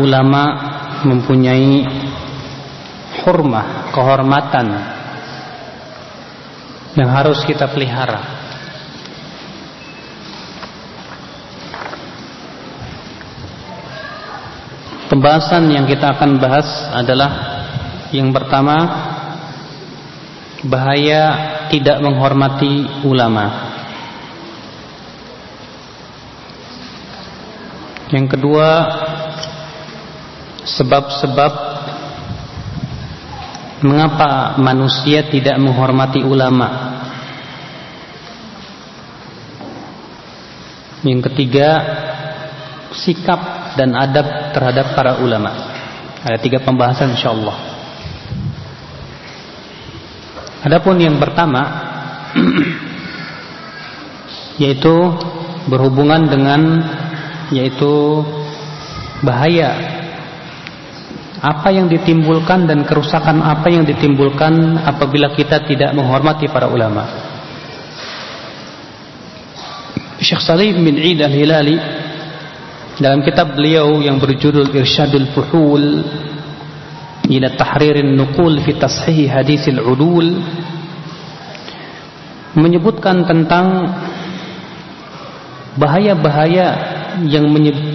ulama mempunyai hormah, kehormatan yang harus kita pelihara. Pembahasan yang kita akan bahas adalah yang pertama bahaya tidak menghormati ulama. Yang kedua sebab-sebab mengapa manusia tidak menghormati ulama. Yang ketiga, sikap dan adab terhadap para ulama. Ada tiga pembahasan insyaallah. Adapun yang pertama yaitu berhubungan dengan yaitu bahaya apa yang ditimbulkan dan kerusakan apa yang ditimbulkan apabila kita tidak menghormati para ulama. Syekh Salim bin Eid Al-Hilali dalam kitab beliau yang berjudul Irsyadul Fuhul ila Tahririn Nuqul fi Tashih Haditsil Udul menyebutkan tentang bahaya-bahaya yang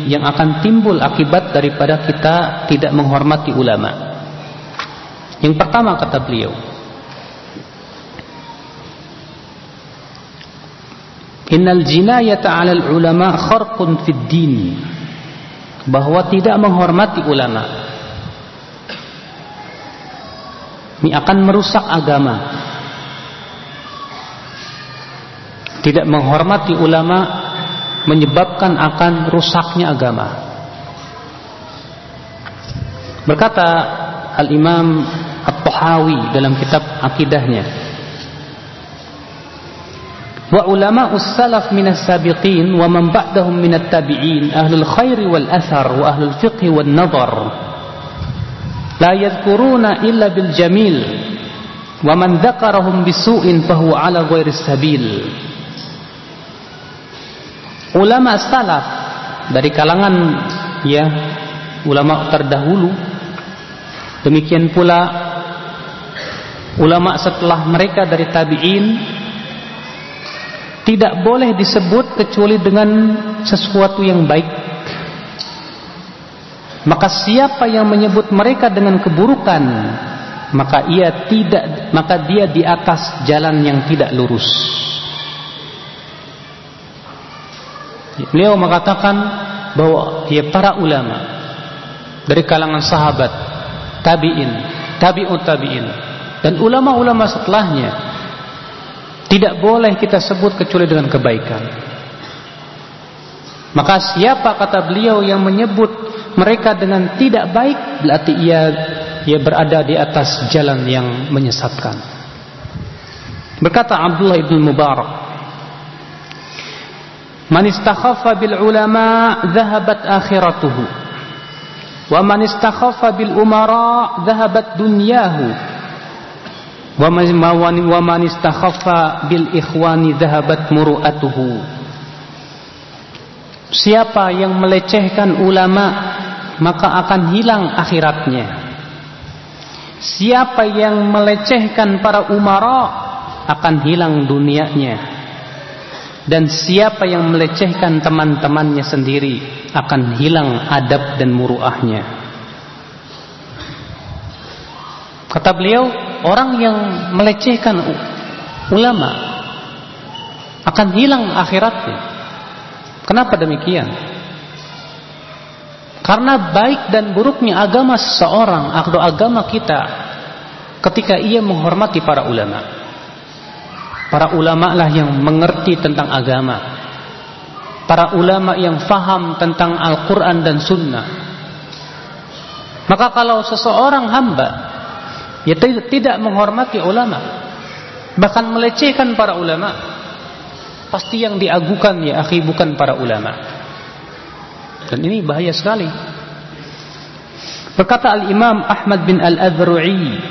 yang akan timbul akibat daripada kita tidak menghormati ulama. Yang pertama kata beliau, Innal jinayata 'alal ulama kharqun fid din. Bahwa tidak menghormati ulama ini akan merusak agama. Tidak menghormati ulama menyebabkan akan rusaknya agama. Berkata Al-Imam At-Tahawi dalam kitab akidahnya, Wa ulama salaf min as-sabiqin wa man ba'dahum min at-tabi'in ahlul khair wal athar wa ahlul fiqh wal nadhar la yadhkuruna illa bil jamil wa man dzakarahum bisu'in fahuwa ala ghairi sabil ulama salaf dari kalangan ya ulama terdahulu. Demikian pula ulama setelah mereka dari tabi'in tidak boleh disebut kecuali dengan sesuatu yang baik. Maka siapa yang menyebut mereka dengan keburukan maka ia tidak maka dia di atas jalan yang tidak lurus Beliau mengatakan bahwa ya para ulama dari kalangan sahabat, tabi'in, tabi'ut tabi'in dan ulama-ulama setelahnya tidak boleh kita sebut kecuali dengan kebaikan. Maka siapa kata beliau yang menyebut mereka dengan tidak baik berarti ia ia berada di atas jalan yang menyesatkan. Berkata Abdullah ibn Mubarak Man istakhaffa bil ulama dhahabat akhiratuhu. Wa man istakhaffa bil umara dhahabat dunyahu. Wa man istakhaffa bil ikhwani dhahabat muru'atuhu. Siapa yang melecehkan ulama maka akan hilang akhiratnya. Siapa yang melecehkan para umara akan hilang dunianya dan siapa yang melecehkan teman-temannya sendiri akan hilang adab dan muruahnya. Kata beliau, orang yang melecehkan ulama akan hilang akhiratnya. Kenapa demikian? Karena baik dan buruknya agama seseorang atau agama kita ketika ia menghormati para ulama. Para ulama lah yang mengerti tentang agama. Para ulama yang faham tentang Al-Quran dan Sunnah. Maka kalau seseorang hamba ya tidak menghormati ulama, bahkan melecehkan para ulama, pasti yang diagukan ya akhi bukan para ulama. Dan ini bahaya sekali. Berkata Al-Imam Ahmad bin Al-Adhru'i,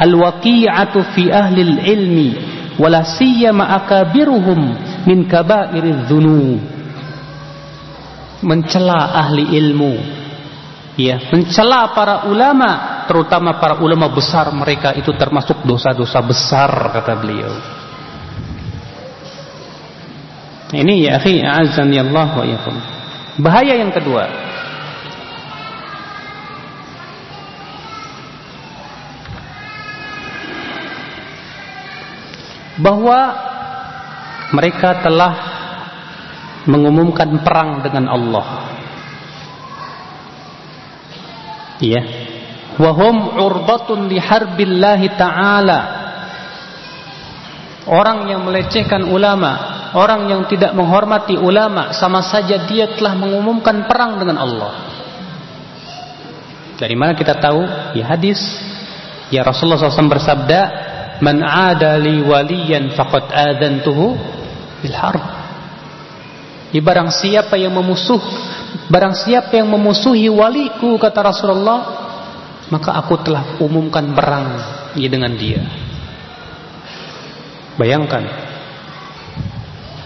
Al-waqi'atu fi ahli al-ilmi wala siyama akabiruhum min kabairiz dzunub mencela ahli ilmu. Ya mencela para ulama terutama para ulama besar mereka itu termasuk dosa-dosa besar kata beliau. Ini ya akhi azan ya Allah wa yakum bahaya yang kedua bahwa mereka telah mengumumkan perang dengan Allah. Iya. Wahum urbatun li harbillahi ta'ala. Orang yang melecehkan ulama, orang yang tidak menghormati ulama, sama saja dia telah mengumumkan perang dengan Allah. Dari mana kita tahu? Ya hadis. Ya Rasulullah SAW bersabda, Man ada li waliyan faqad adantuhu bil harb. Barang siapa yang memusuh barang siapa yang memusuhi waliku kata Rasulullah maka aku telah umumkan perang dengan dia. Bayangkan.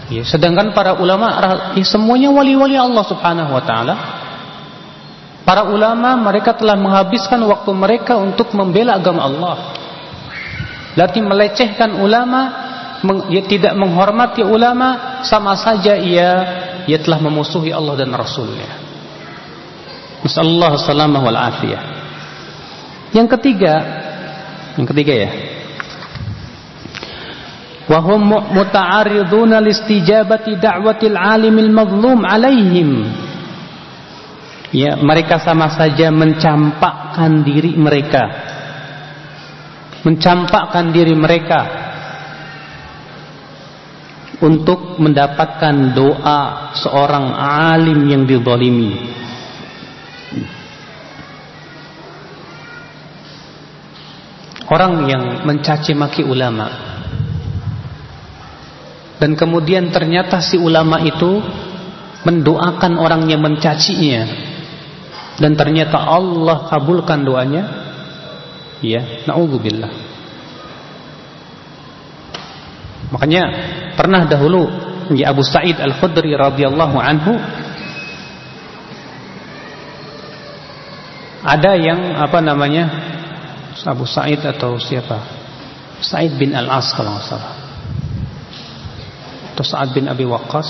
Ya, sedangkan para ulama ya, semuanya wali-wali Allah Subhanahu wa taala. Para ulama mereka telah menghabiskan waktu mereka untuk membela agama Allah. Berarti melecehkan ulama, meng, ia tidak menghormati ulama, sama saja ia ia telah memusuhi Allah dan Rasulnya. Masallallahu salamah wal afiyah. Yang ketiga, yang ketiga ya. Wahum muta'ariduna listijabati da'watil alimil mazlum alaihim. Ya, mereka sama saja mencampakkan diri mereka mencampakkan diri mereka untuk mendapatkan doa seorang alim yang dizalimi. Orang yang mencaci maki ulama. Dan kemudian ternyata si ulama itu mendoakan orang yang mencacinya. Dan ternyata Allah kabulkan doanya Ya, naudzubillah. Makanya pernah dahulu ya Abu Sa'id Al-Khudri radhiyallahu anhu ada yang apa namanya Abu Sa'id atau siapa? Sa'id bin Al-As kalau nggak salah. Atau Sa'ad bin Abi Waqqas.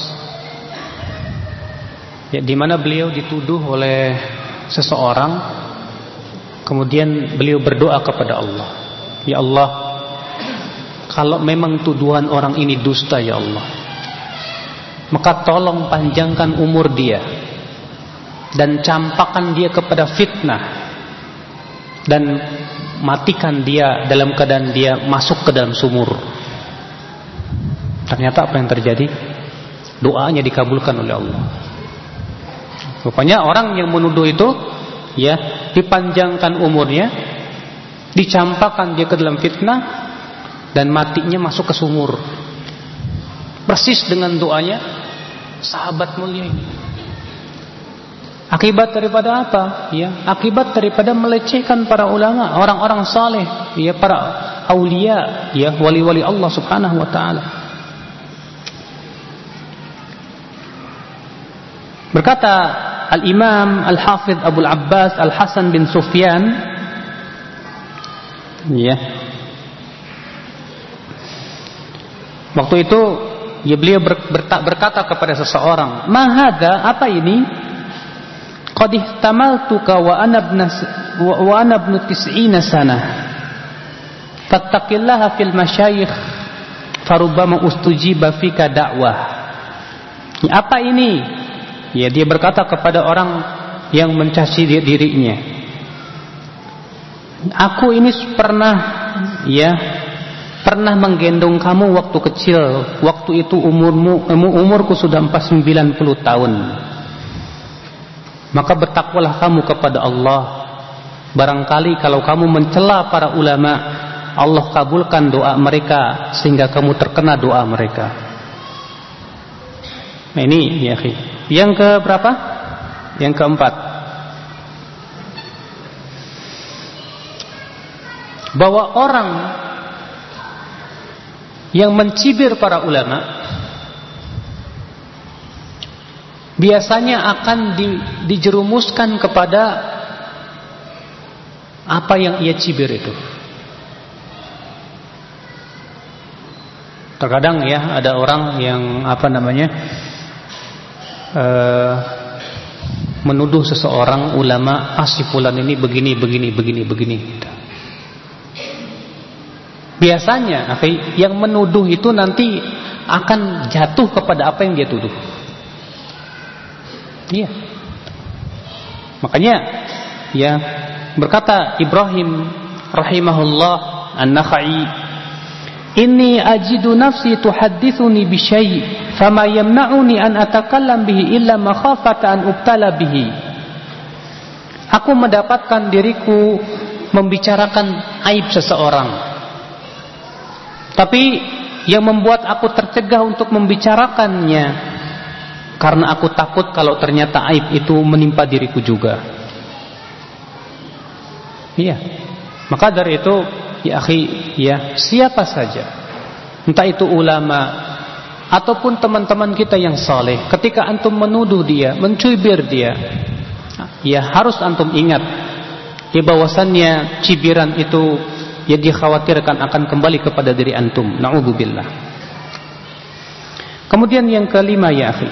Ya, di mana beliau dituduh oleh seseorang Kemudian beliau berdoa kepada Allah. Ya Allah, kalau memang tuduhan orang ini dusta ya Allah, maka tolong panjangkan umur dia dan campakkan dia kepada fitnah dan matikan dia dalam keadaan dia masuk ke dalam sumur. Ternyata apa yang terjadi? Doanya dikabulkan oleh Allah. Rupanya orang yang menuduh itu ya dipanjangkan umurnya dicampakkan dia ke dalam fitnah dan matinya masuk ke sumur. Persis dengan doanya sahabat mulia ini. Akibat daripada apa? Ya akibat daripada melecehkan para ulama orang-orang saleh ya para aulia ya wali-wali Allah Subhanahu wa taala. Berkata Al-Imam Al-Hafidh Abu Abbas Al-Hasan bin Sufyan. Ya. Waktu itu ya beliau ber, berkata kepada seseorang mahada apa ini? Qad ihtamaltuka wa ana ibn wa ana ibn 90 sana. Fattaqillaha fil masyayikh farubbama ustujiba fika da'wah. Apa ini Ya, dia berkata kepada orang yang mencaci dirinya. Aku ini pernah ya pernah menggendong kamu waktu kecil. Waktu itu umurmu umurku sudah 490 tahun. Maka bertakwalah kamu kepada Allah. Barangkali kalau kamu mencela para ulama, Allah kabulkan doa mereka sehingga kamu terkena doa mereka. Nah, ini ya, akhi. Yang ke berapa? Yang keempat. Bahwa orang yang mencibir para ulama biasanya akan di, dijerumuskan kepada Apa yang ia cibir itu? Terkadang ya ada orang yang apa namanya uh, menuduh seseorang ulama ah fulan ini begini begini begini begini. Biasanya, yang menuduh itu nanti akan jatuh kepada apa yang dia tuduh. Iya. Makanya ya berkata Ibrahim rahimahullah An-Nakhai Inni ajidu nafsi tuhaddithuni bi syai' fama yamna'uni an atakallam bihi illa makhafata an ubtala bihi. Aku mendapatkan diriku membicarakan aib seseorang. Tapi yang membuat aku tercegah untuk membicarakannya karena aku takut kalau ternyata aib itu menimpa diriku juga. Iya. Maka dari itu ya akhi ya siapa saja. Entah itu ulama ataupun teman-teman kita yang saleh ketika antum menuduh dia mencibir dia ya harus antum ingat ya bahwasannya cibiran itu ya dikhawatirkan akan kembali kepada diri antum. Naudzubillah. Kemudian yang kelima ya akhi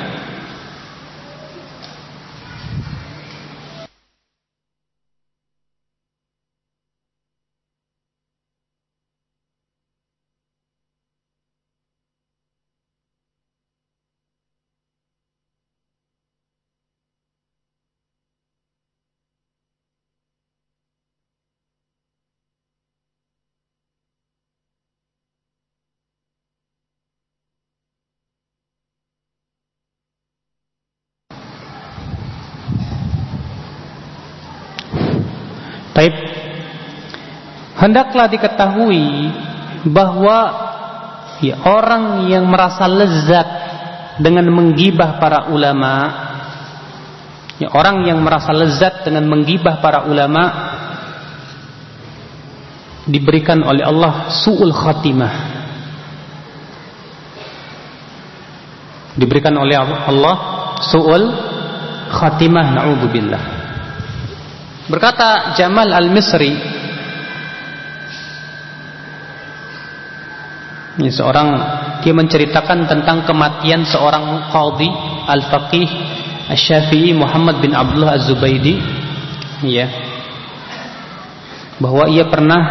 Baik. Hendaklah diketahui bahwa ya, orang yang merasa lezat dengan menggibah para ulama, ya, orang yang merasa lezat dengan menggibah para ulama diberikan oleh Allah suul khatimah. Diberikan oleh Allah suul khatimah naudzubillah. Berkata Jamal Al-Misri Ini seorang dia menceritakan tentang kematian seorang qadhi al-faqih Asy-Syafi'i Muhammad bin Abdullah Az-Zubaidi ya bahwa ia pernah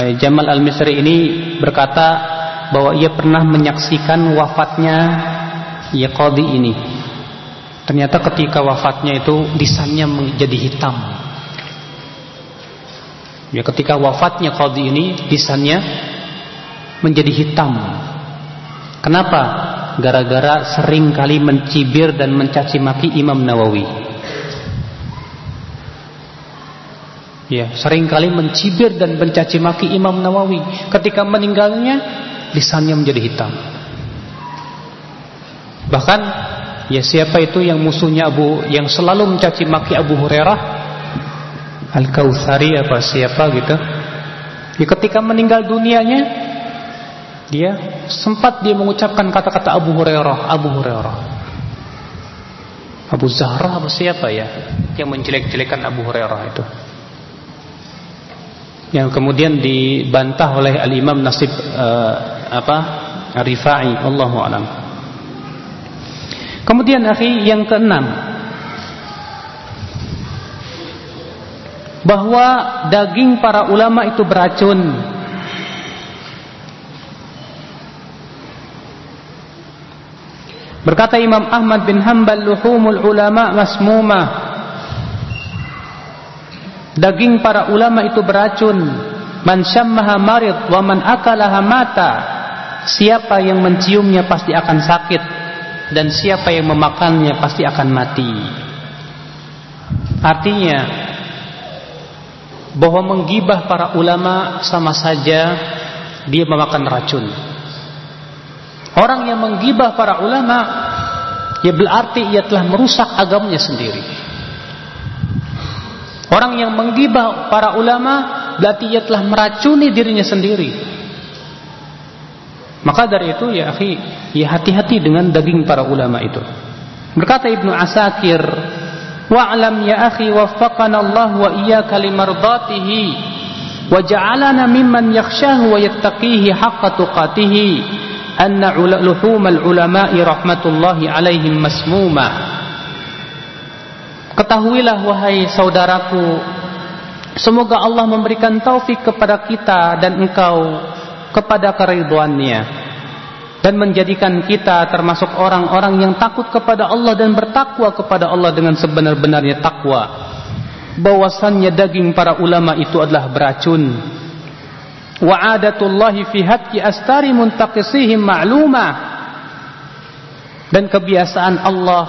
eh, Jamal Al-Misri ini berkata bahwa ia pernah menyaksikan wafatnya ya qadhi ini Ternyata ketika wafatnya itu lisannya menjadi hitam. Ya ketika wafatnya qadhi ini lisannya menjadi hitam. Kenapa? Gara-gara sering kali mencibir dan mencaci maki Imam Nawawi. Ya, sering kali mencibir dan mencaci maki Imam Nawawi. Ketika meninggalnya, lisannya menjadi hitam. Bahkan Ya siapa itu yang musuhnya Abu yang selalu mencaci maki Abu Hurairah? Al-Kautsari apa siapa gitu? Ya, ketika meninggal dunianya dia sempat dia mengucapkan kata-kata Abu Hurairah, Abu Hurairah. Abu Zahra apa siapa ya yang menjelek-jelekan Abu Hurairah itu? Yang kemudian dibantah oleh Al-Imam Nasib uh, apa? Rifai, Allahu a'lam. Kemudian akhi yang keenam bahwa daging para ulama itu beracun. Berkata Imam Ahmad bin Hanbal luhumul ulama masmumah. Daging para ulama itu beracun. Man syammaha marid wa man akalaha mata. Siapa yang menciumnya pasti akan sakit dan siapa yang memakannya pasti akan mati. Artinya bahwa menggibah para ulama sama saja dia memakan racun. Orang yang menggibah para ulama ya berarti ia telah merusak agamanya sendiri. Orang yang menggibah para ulama berarti ia telah meracuni dirinya sendiri. Maka dari itu ya akhi, ya hati-hati dengan daging para ulama itu. Berkata Ibnu Asakir wa'lam ya akhi waffaqana Allah wa iyyaka limardatihi wa ja'alana mimman yakhshahu wa yattaqihi haqqa tuqatihi anna luhumal ulama'i rahmatullahi alaihim masmumah Ketahuilah wahai saudaraku Semoga Allah memberikan taufik kepada kita dan engkau kepada keriduannya dan menjadikan kita termasuk orang-orang yang takut kepada Allah dan bertakwa kepada Allah dengan sebenar-benarnya takwa. Bahwasannya daging para ulama itu adalah beracun. Wa adatullahi fi hatki astari muntaqisihim ma'lumah dan kebiasaan Allah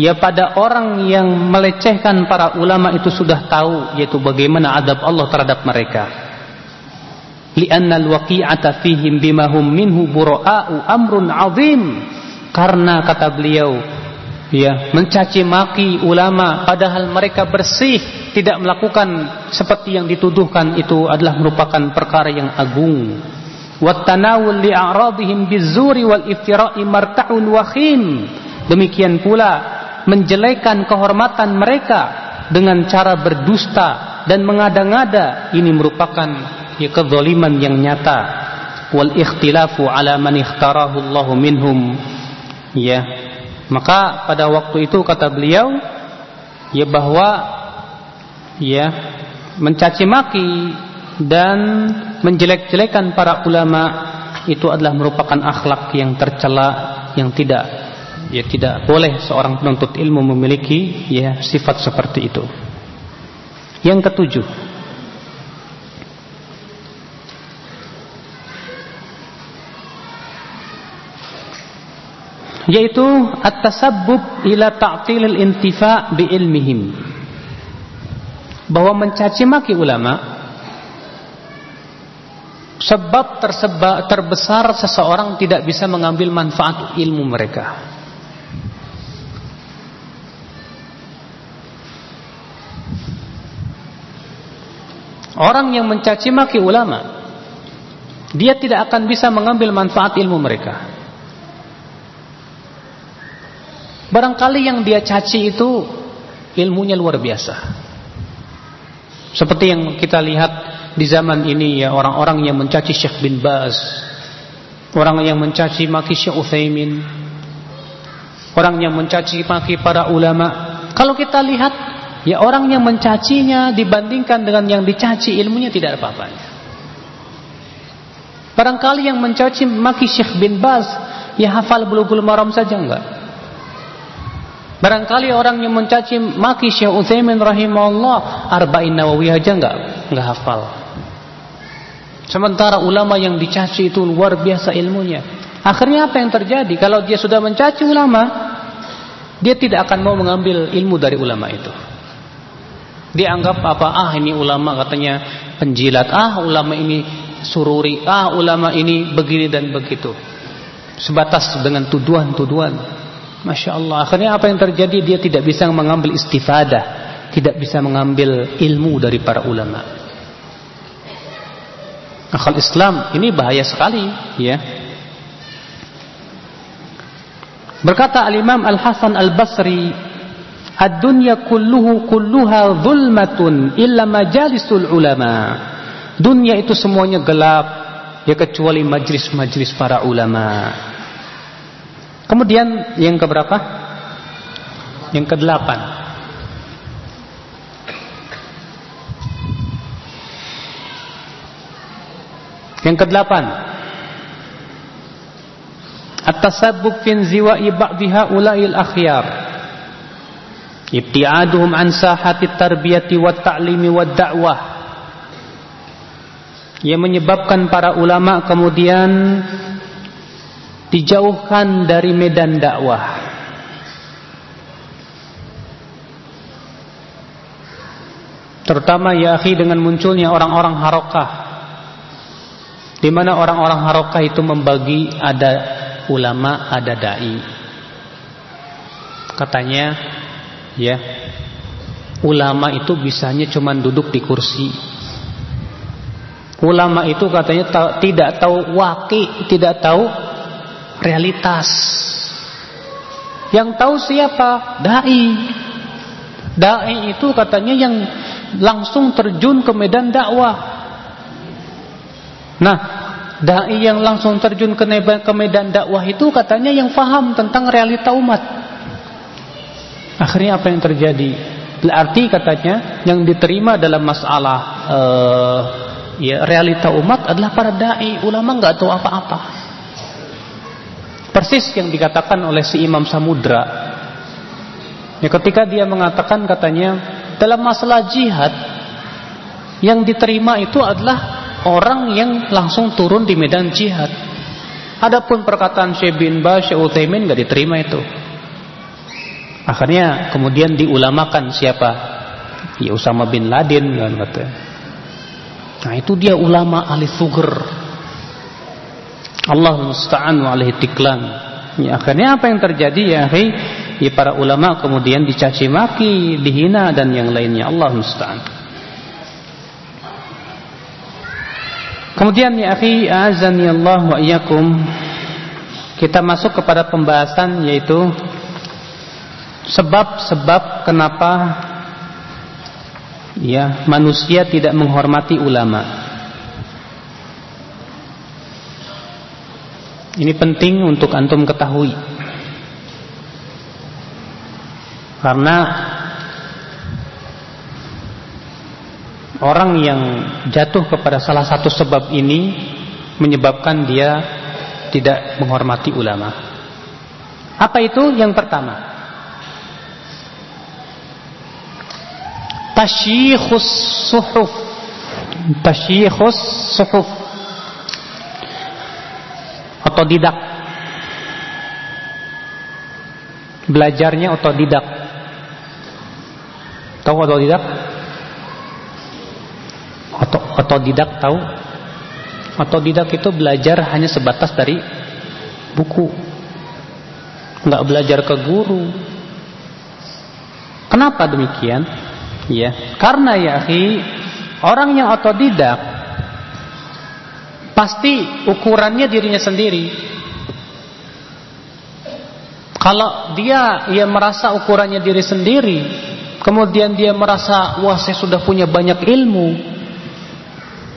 ya pada orang yang melecehkan para ulama itu sudah tahu yaitu bagaimana adab Allah terhadap mereka li'anna al-waqi'ata fihim bima hum minhu bura'u amrun 'azim. Karena kata beliau ya mencaci maki ulama padahal mereka bersih tidak melakukan seperti yang dituduhkan itu adalah merupakan perkara yang agung. Wa tanawul li'aradihim bizuri wal iftira'i marta'un wakhim demikian pula menjelekan kehormatan mereka dengan cara berdusta dan mengada-ngada. Ini merupakan ya kezaliman yang nyata. Wal ikhtilafu ala man ikhtarahu Allah minhum. Ya. Maka pada waktu itu kata beliau ya bahwa ya mencaci maki dan menjelek-jelekan para ulama itu adalah merupakan akhlak yang tercela yang tidak ya tidak boleh seorang penuntut ilmu memiliki ya sifat seperti itu. Yang ketujuh, yaitu at-tasabbub ila ta'tilil intifa bi ilmihim. Bahwa mencaci maki ulama sebab tersebab terbesar seseorang tidak bisa mengambil manfaat ilmu mereka. Orang yang mencaci maki ulama Dia tidak akan bisa mengambil manfaat ilmu mereka Barangkali yang dia caci itu Ilmunya luar biasa Seperti yang kita lihat Di zaman ini ya Orang-orang yang mencaci Syekh bin Baz Orang yang mencaci maki Syekh Uthaymin Orang yang mencaci maki para ulama Kalau kita lihat Ya orang yang mencacinya dibandingkan dengan yang dicaci ilmunya tidak ada apa-apanya. Barangkali yang mencaci maki Syekh bin Baz ya hafal bulu-bulu maram saja enggak. Barangkali orang yang mencaci maki Syekh Utsaimin rahimahullah arba'in nawawi aja enggak enggak hafal. Sementara ulama yang dicaci itu luar biasa ilmunya. Akhirnya apa yang terjadi? Kalau dia sudah mencaci ulama, dia tidak akan mau mengambil ilmu dari ulama itu. Dianggap apa? Ah ini ulama katanya penjilat. Ah ulama ini sururi. Ah ulama ini begini dan begitu. Sebatas dengan tuduhan-tuduhan. Masya Allah. Akhirnya apa yang terjadi? Dia tidak bisa mengambil istifadah. Tidak bisa mengambil ilmu dari para ulama. Akal Islam ini bahaya sekali. Ya. Berkata Al-Imam Al-Hasan Al-Basri Ad-dunya kulluhu kulluha zulmatun illa majalisul ulama. Dunia itu semuanya gelap ya kecuali majlis-majlis para ulama. Kemudian yang keberapa? Yang kedelapan. Yang kedelapan. At-tasabbub fi ziwa'i ba'dhi ha'ula'il akhyar ibtiaduhum an sahati tarbiyati wa ta'limi wa da'wah yang menyebabkan para ulama kemudian dijauhkan dari medan dakwah. Terutama ya akhi dengan munculnya orang-orang harokah. Di mana orang-orang harokah itu membagi ada ulama ada dai. Katanya ya ulama itu bisanya cuma duduk di kursi. Ulama itu katanya ta tidak tahu waki tidak tahu realitas yang tahu siapa dai Dai itu katanya yang langsung terjun ke medan dakwah. Nah, dai yang langsung terjun ke medan dakwah itu katanya yang faham tentang realita umat. Akhirnya apa yang terjadi? Berarti katanya yang diterima dalam masalah uh, ya realita umat adalah para dai, ulama nggak tahu apa-apa. Persis yang dikatakan oleh si Imam Samudra Ya ketika dia mengatakan katanya dalam masalah jihad yang diterima itu adalah orang yang langsung turun di medan jihad. Adapun perkataan Syekh bin Baz, Syekh Utsaimin enggak diterima itu. Akhirnya kemudian diulamakan siapa? Ya Usama bin Laden kan katanya. Nah itu dia ulama ahli suger. Allah musta'an wa alaihi tiklan. Ya, akhirnya apa yang terjadi ya, akhi? ya para ulama kemudian dicaci maki, dihina dan yang lainnya. Allah musta'an. Kemudian ya akhi azani Allah wa iyyakum kita masuk kepada pembahasan yaitu sebab-sebab kenapa ya manusia tidak menghormati ulama. Ini penting untuk antum ketahui. Karena orang yang jatuh kepada salah satu sebab ini menyebabkan dia tidak menghormati ulama. Apa itu? Yang pertama, tasyikhus suhuf. Tasyikhus suhuf. Otodidak. Belajarnya otodidak. Tahu otodidak? Oto, otodidak tahu? Otodidak itu belajar hanya sebatas dari buku. Enggak belajar ke guru. Kenapa demikian? Ya, karena ya orang yang otodidak pasti ukurannya dirinya sendiri. Kalau dia ia merasa ukurannya diri sendiri, kemudian dia merasa wah saya sudah punya banyak ilmu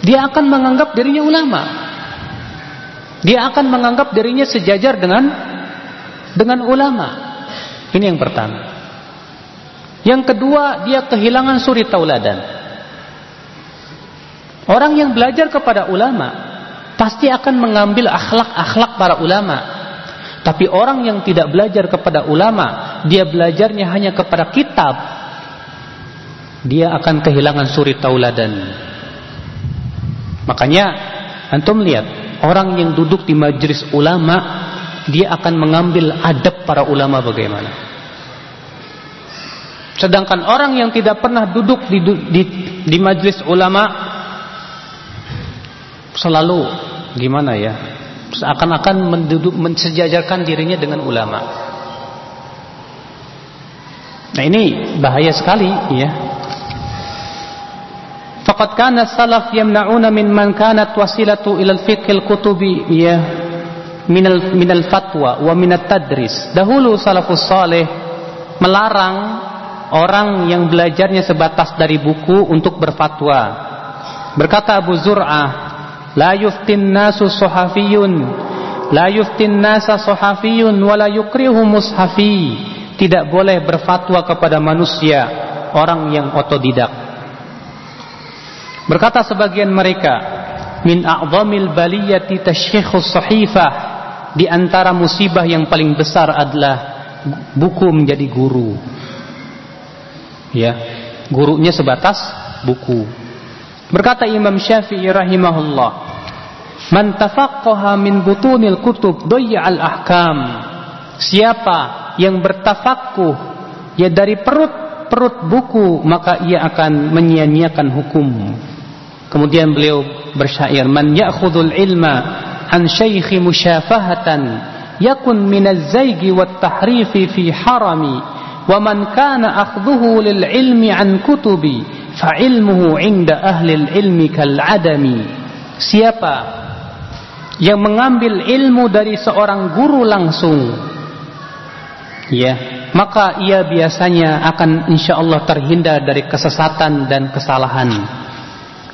dia akan menganggap dirinya ulama. Dia akan menganggap dirinya sejajar dengan dengan ulama. Ini yang pertama. Yang kedua dia kehilangan suri tauladan. Orang yang belajar kepada ulama pasti akan mengambil akhlak-akhlak para ulama tapi orang yang tidak belajar kepada ulama dia belajarnya hanya kepada kitab dia akan kehilangan suri tauladan. Makanya antum lihat orang yang duduk di majelis ulama dia akan mengambil adab para ulama bagaimana. Sedangkan orang yang tidak pernah duduk di di, di majelis ulama selalu gimana ya? Seakan-akan menduduk mensejajarkan dirinya dengan ulama. Nah ini bahaya sekali ya. Faqad kana salaf yamna'una min man kanat wasilatu ila al-fiqh al-kutubi ya min min al-fatwa wa min at-tadris. Dahulu salafus saleh melarang orang yang belajarnya sebatas dari buku untuk berfatwa. Berkata Abu Zur'ah, la yuftin nasu suhafiyun, la yuftin nasa wa la yukrihu mushafi. Tidak boleh berfatwa kepada manusia orang yang otodidak. Berkata sebagian mereka, min a'zamil baliyati tasyikhus sahifah. Di antara musibah yang paling besar adalah buku menjadi guru. Ya, gurunya sebatas buku. Berkata Imam Syafi'i rahimahullah, "Man tafaqqaha min butunil kutub al ahkam." Siapa yang bertafaqquh ya dari perut perut buku maka ia akan menyia-nyiakan hukum. Kemudian beliau bersyair, "Man ya'khudhul ilma an syaikhi musyafahatan yakun minaz zaygi wat tahrifi fi harami wa man kana akhdhuhu lil ilmi an kutubi fa ilmuhu 'inda ahli al ilmi kal adami." Siapa yang mengambil ilmu dari seorang guru langsung ya maka ia biasanya akan insya Allah terhindar dari kesesatan dan kesalahan.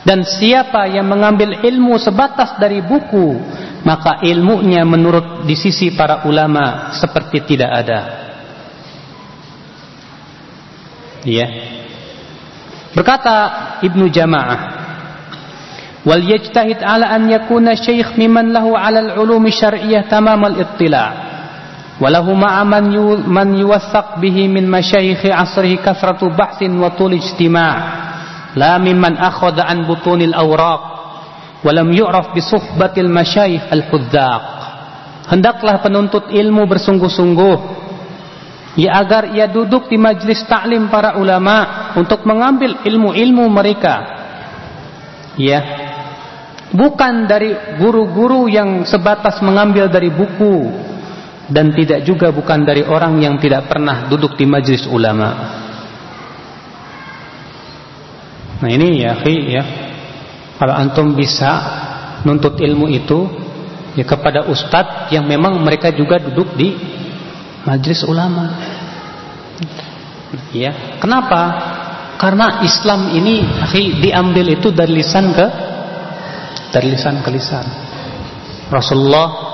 Dan siapa yang mengambil ilmu sebatas dari buku maka ilmunya menurut di sisi para ulama seperti tidak ada. Ya berkata Ibnu Jamaah wal yajtahid ala an yakuna syekh mimman lahu ala al-ulum syar'iyyah tamam al-ittila' وله مع من من يوثق به من مشايخ عصره كثرة بحث وطول اجتماع لا ممن أخذ عن بطون الأوراق ولم يعرف بصحبة المشايخ الحذاق hendaklah penuntut ilmu bersungguh-sungguh ya agar ia duduk di majlis taklim para ulama untuk mengambil ilmu-ilmu mereka ya bukan dari guru-guru yang sebatas mengambil dari buku dan tidak juga bukan dari orang yang tidak pernah duduk di majlis ulama. Nah ini ya, ya. Kalau antum bisa nuntut ilmu itu ya kepada ustadz yang memang mereka juga duduk di majlis ulama. Ya, kenapa? Karena Islam ini diambil itu dari lisan ke dari lisan ke lisan. Rasulullah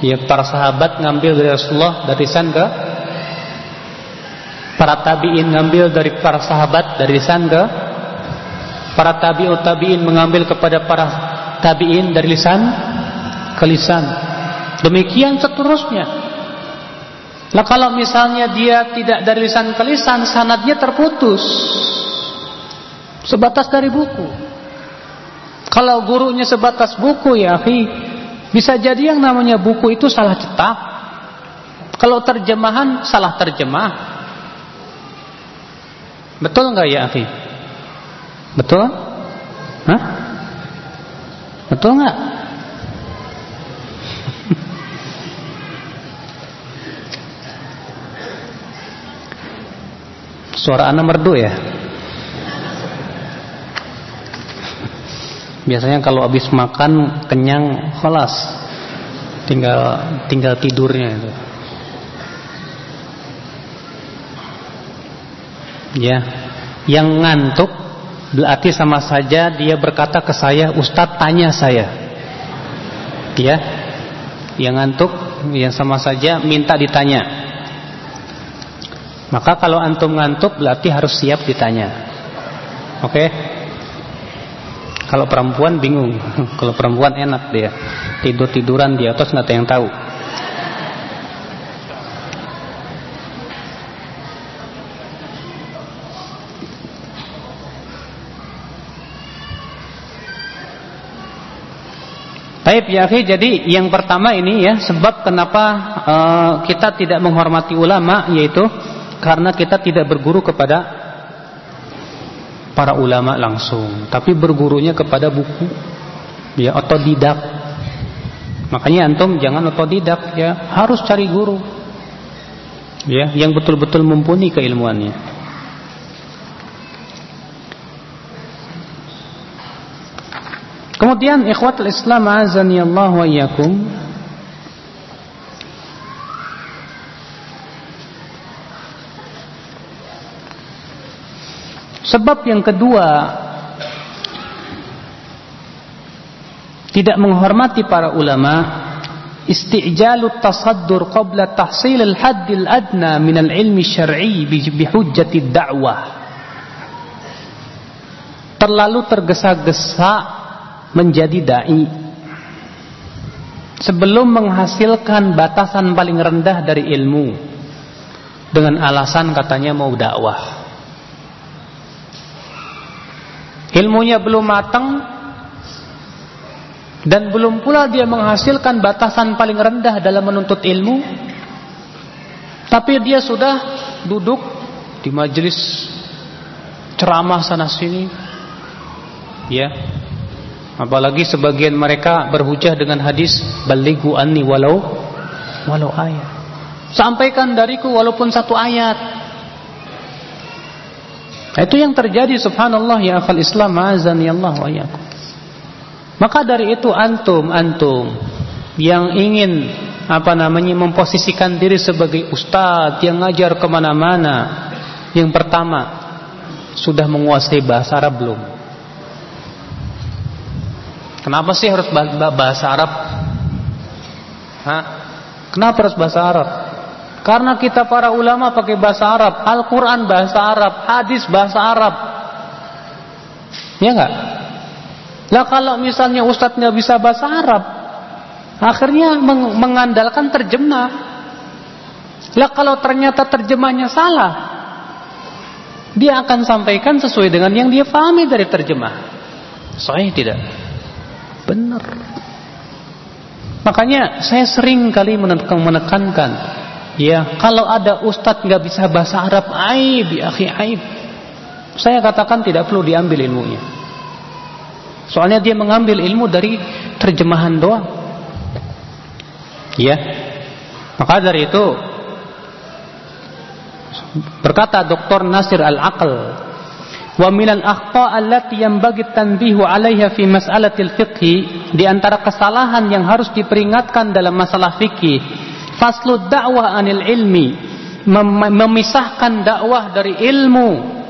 Ya para sahabat ngambil dari Rasulullah dari lisan ke para tabiin ngambil dari para sahabat dari lisan ke para tabiut tabiin mengambil kepada para tabiin dari lisan ke lisan. Demikian seterusnya. Nah kalau misalnya dia tidak dari lisan ke lisan, sanadnya terputus. Sebatas dari buku. Kalau gurunya sebatas buku ya, bisa jadi yang namanya buku itu salah cetak. Kalau terjemahan salah terjemah. Betul nggak ya, Akhi? Betul? Hah? Betul nggak? Suara anak merdu ya? Biasanya kalau habis makan kenyang, kelas tinggal tinggal tidurnya itu. Ya, yang ngantuk berarti sama saja dia berkata ke saya, Ustadz tanya saya. Ya, yang ngantuk yang sama saja minta ditanya. Maka kalau antum ngantuk berarti harus siap ditanya. Oke? Okay? Kalau perempuan bingung. Kalau perempuan enak dia. Tidur-tiduran di atas nggak ada yang tahu. Baik ya jadi yang pertama ini ya sebab kenapa uh, kita tidak menghormati ulama yaitu karena kita tidak berguru kepada para ulama langsung, tapi bergurunya kepada buku. Ya otodidak. Makanya antum jangan otodidak ya, harus cari guru. Ya, yang betul-betul mumpuni keilmuannya. Kemudian ikhwatul Islam Allah wa iyyakum Sebab yang kedua tidak menghormati para ulama isti'jalu tasaddur qabla tahsil al-hadd al-adna min al-ilm syar'i bi hujjati da'wah. Terlalu tergesa-gesa menjadi dai. Sebelum menghasilkan batasan paling rendah dari ilmu dengan alasan katanya mau dakwah ilmunya belum matang dan belum pula dia menghasilkan batasan paling rendah dalam menuntut ilmu. Tapi dia sudah duduk di majelis ceramah sana sini ya. Apalagi sebagian mereka berhujah dengan hadis balighu anni walau walau ayat. Sampaikan dariku walaupun satu ayat itu yang terjadi subhanallah ya akal Islam azani Allah wa. Maka dari itu antum antum yang ingin apa namanya memposisikan diri sebagai ustadz yang ngajar ke mana-mana. Yang pertama, sudah menguasai bahasa Arab belum? Kenapa sih harus bahasa Arab? Hah? Kenapa harus bahasa Arab? Karena kita para ulama pakai bahasa Arab, Al-Quran bahasa Arab, hadis bahasa Arab. Ya enggak? Lah kalau misalnya ustadz nggak bisa bahasa Arab, akhirnya meng mengandalkan terjemah. Lah kalau ternyata terjemahnya salah, dia akan sampaikan sesuai dengan yang dia pahami dari terjemah. Sahih tidak? Benar. Makanya saya sering kali menekankan, ya kalau ada ustadz nggak bisa bahasa Arab, aib, ya akhi aib. Saya katakan tidak perlu diambil ilmunya. Soalnya dia mengambil ilmu dari terjemahan doang. Ya. Maka dari itu berkata Dr. Nasir Al-Aql wa min al-akhta allati yanbaghi tanbihu 'alaiha fi mas'alatil di antara kesalahan yang harus diperingatkan dalam masalah fikih faslu dakwah anil ilmi memisahkan dakwah dari ilmu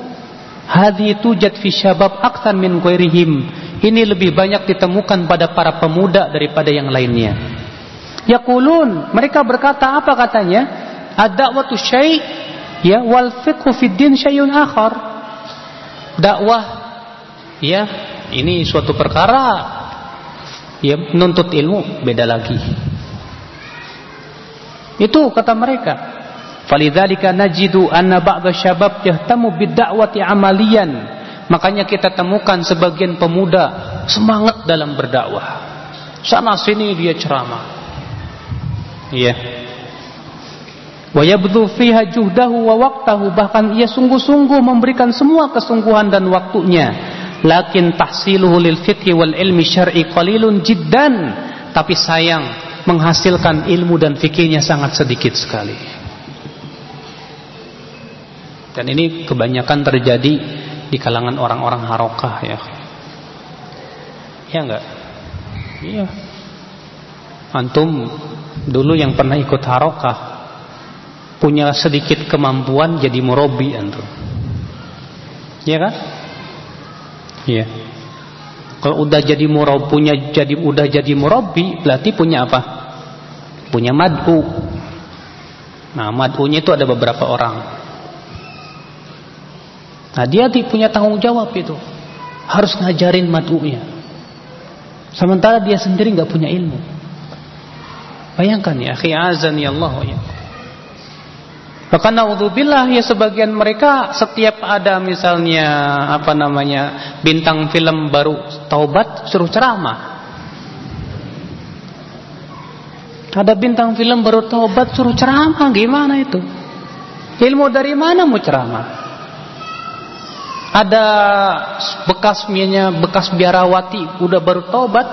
hadhi tujad fi syabab akthar min ghairihim ini lebih banyak ditemukan pada para pemuda daripada yang lainnya. Yaqulun, mereka berkata apa katanya? Ad-da'watu syai' ya wal fiqhu fid din syai'un akhar. Dakwah ya, ini suatu perkara ya menuntut ilmu beda lagi. Itu kata mereka. Falidzalika najidu anna ba'dha syabab yahtamu bid-da'wati amaliyan Makanya kita temukan sebagian pemuda semangat dalam berdakwah. Sana sini dia ceramah. Iya. Wa yabdhu fiha juhdahu wa waqtahu bahkan ia sungguh-sungguh memberikan semua kesungguhan dan waktunya. Lakin tahsiluhu lil fiqhi wal ilmi syar'i qalilun jiddan. Tapi sayang menghasilkan ilmu dan fikihnya sangat sedikit sekali. Dan ini kebanyakan terjadi di kalangan orang-orang harokah ya. Ya enggak? Iya. Antum dulu yang pernah ikut harokah punya sedikit kemampuan jadi murabi antum. Iya kan? Iya. Kalau udah jadi murabi punya jadi udah jadi murabi berarti punya apa? Punya mad'u. Nah, mad'unya itu ada beberapa orang. Nah dia punya tanggung jawab itu Harus ngajarin mad'unya Sementara dia sendiri nggak punya ilmu Bayangkan ya Akhi azani Allah ya Bahkan naudzubillah ya sebagian mereka setiap ada misalnya apa namanya bintang film baru taubat suruh ceramah. Ada bintang film baru taubat suruh ceramah gimana itu? Ilmu dari mana mau ceramah? ada bekasnya bekas biarawati udah baru tobat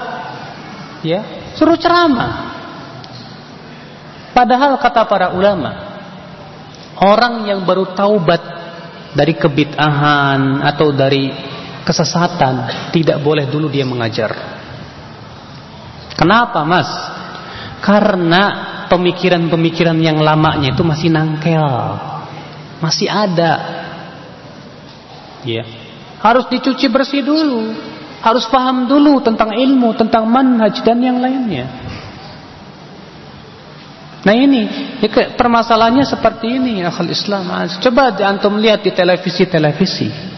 ya suruh ceramah padahal kata para ulama orang yang baru taubat dari kebid'ahan atau dari kesesatan tidak boleh dulu dia mengajar. Kenapa mas? Karena pemikiran-pemikiran yang lamanya itu masih nangkel. Masih ada. Ya. Harus dicuci bersih dulu. Harus paham dulu tentang ilmu tentang manhaj dan yang lainnya nah ini ya, permasalahannya seperti ini akal Islam coba antum lihat di televisi-televisi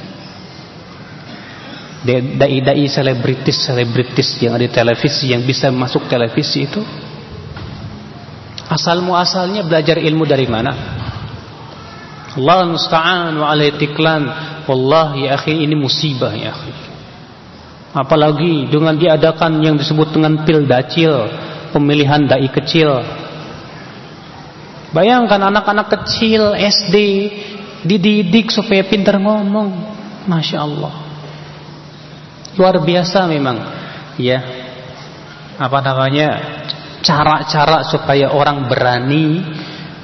dai-dai selebritis selebritis yang ada di televisi yang bisa masuk televisi itu asal muasalnya belajar ilmu dari mana Allah musta'an wa alaihi tiklan. Ya akhi ini musibah ya akhi. Apalagi dengan diadakan yang disebut dengan pil dacil, pemilihan dai kecil. Bayangkan anak-anak kecil SD dididik supaya pintar ngomong. Masya Allah. Luar biasa memang. Ya. Apa namanya? Cara-cara supaya orang berani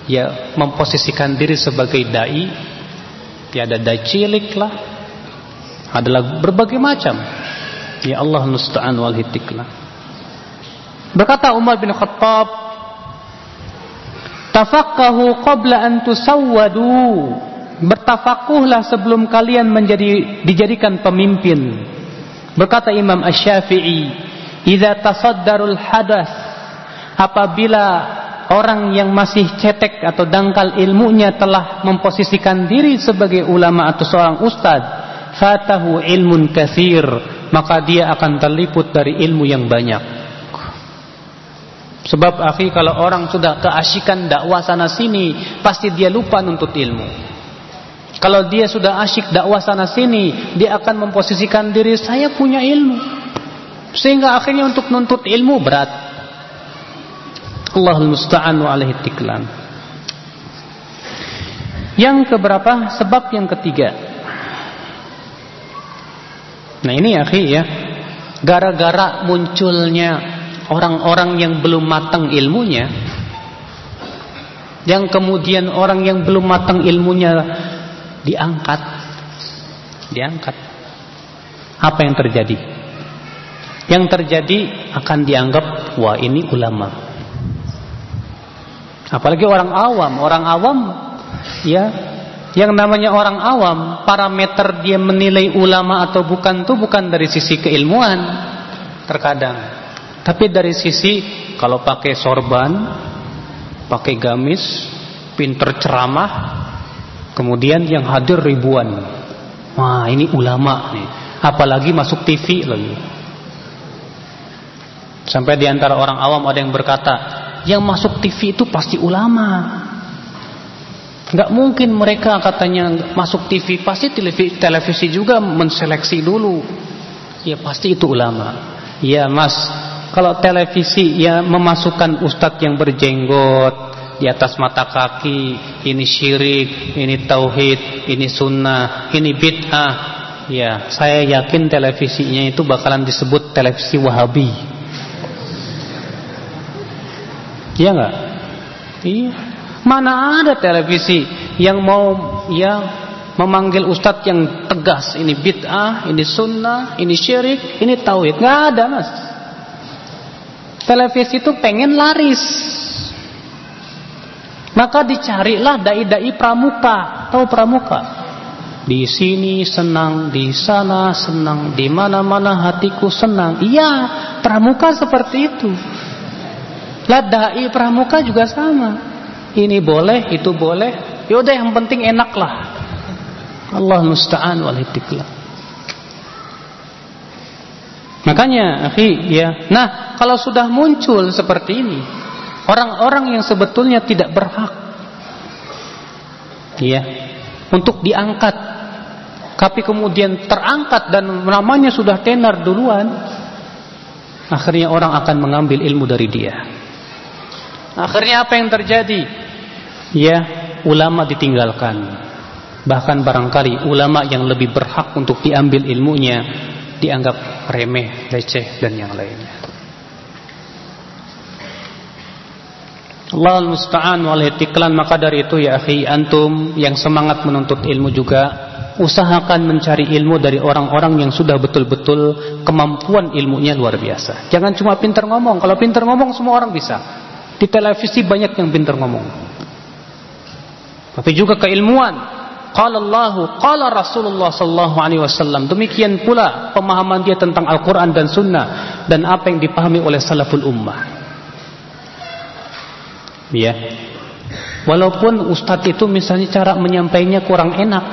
ya memposisikan diri sebagai dai ya ada dai cilik lah adalah berbagai macam ya Allah musta'an wal hitiklah berkata Umar bin Khattab Tafaqahu qabla an tusawwadu. Bertafakuhlah sebelum kalian menjadi dijadikan pemimpin. Berkata Imam Asy-Syafi'i, "Idza tasaddarul hadas" apabila orang yang masih cetek atau dangkal ilmunya telah memposisikan diri sebagai ulama atau seorang ustad, fatahu ilmun kathir, maka dia akan terliput dari ilmu yang banyak. Sebab akhi kalau orang sudah keasikan dakwah sana sini, pasti dia lupa nuntut ilmu. Kalau dia sudah asyik dakwah sana sini, dia akan memposisikan diri saya punya ilmu. Sehingga akhirnya untuk nuntut ilmu berat. Allahul musta'an wa alaihi tiklan. Yang keberapa? Sebab yang ketiga. Nah ini akhi ya. Gara-gara munculnya orang-orang yang belum matang ilmunya yang kemudian orang yang belum matang ilmunya diangkat diangkat. Apa yang terjadi? Yang terjadi akan dianggap wah ini ulama. Apalagi orang awam orang awam ya yang namanya orang awam parameter dia menilai ulama atau bukan itu bukan dari sisi keilmuan terkadang tapi dari sisi kalau pakai sorban, pakai gamis, pinter ceramah, kemudian yang hadir ribuan. Wah, ini ulama nih. Apalagi masuk TV lagi. Sampai di antara orang awam ada yang berkata, yang masuk TV itu pasti ulama. Gak mungkin mereka katanya masuk TV, pasti televisi, televisi juga menseleksi dulu. Ya pasti itu ulama. Ya mas, kalau televisi ya memasukkan ustadz yang berjenggot di atas mata kaki, ini syirik, ini tauhid, ini sunnah, ini bid'ah. Ya, saya yakin televisinya itu bakalan disebut televisi Wahabi. Iya enggak? Iya. Mana ada televisi yang mau ya memanggil ustadz yang tegas, ini bid'ah, ini sunnah, ini syirik, ini tauhid. Enggak ada, Mas. Televisi itu pengen laris. Maka dicarilah dai-dai pramuka. Tahu pramuka? Di sini senang, di sana senang, di mana-mana hatiku senang. Iya, pramuka seperti itu. Lah dai pramuka juga sama. Ini boleh, itu boleh. Yaudah yang penting enak lah. Allah musta'an wal Makanya, akhi, ya. Nah, kalau sudah muncul seperti ini, orang-orang yang sebetulnya tidak berhak ya, untuk diangkat tapi kemudian terangkat dan namanya sudah tenar duluan, akhirnya orang akan mengambil ilmu dari dia. Akhirnya apa yang terjadi? Ya, ulama ditinggalkan. Bahkan barangkali ulama yang lebih berhak untuk diambil ilmunya dianggap remeh, leceh dan yang lainnya. Allah musta'an wal itiklan maka dari itu ya akhi antum yang semangat menuntut ilmu juga usahakan mencari ilmu dari orang-orang yang sudah betul-betul kemampuan ilmunya luar biasa. Jangan cuma pintar ngomong. Kalau pintar ngomong semua orang bisa. Di televisi banyak yang pintar ngomong. Tapi juga keilmuan Qala Allahu, qala Rasulullah sallallahu alaihi wasallam. Demikian pula pemahaman dia tentang Al-Qur'an dan Sunnah dan apa yang dipahami oleh salaful ummah. Ya. Walaupun ustadz itu misalnya cara menyampaikannya kurang enak,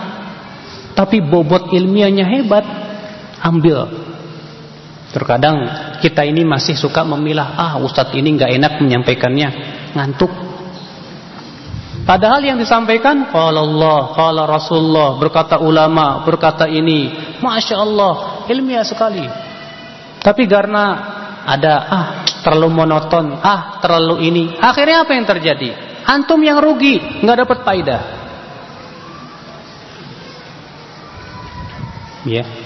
tapi bobot ilmiahnya hebat, ambil. Terkadang kita ini masih suka memilah, ah ustadz ini nggak enak menyampaikannya, ngantuk. Padahal yang disampaikan Qala Allah, Qala Rasulullah Berkata ulama, berkata ini Masya Allah, ilmiah sekali. Tapi karena ada Ah, terlalu monoton Ah, terlalu ini Akhirnya apa yang terjadi? Antum yang rugi, nggak dapat faedah. Ya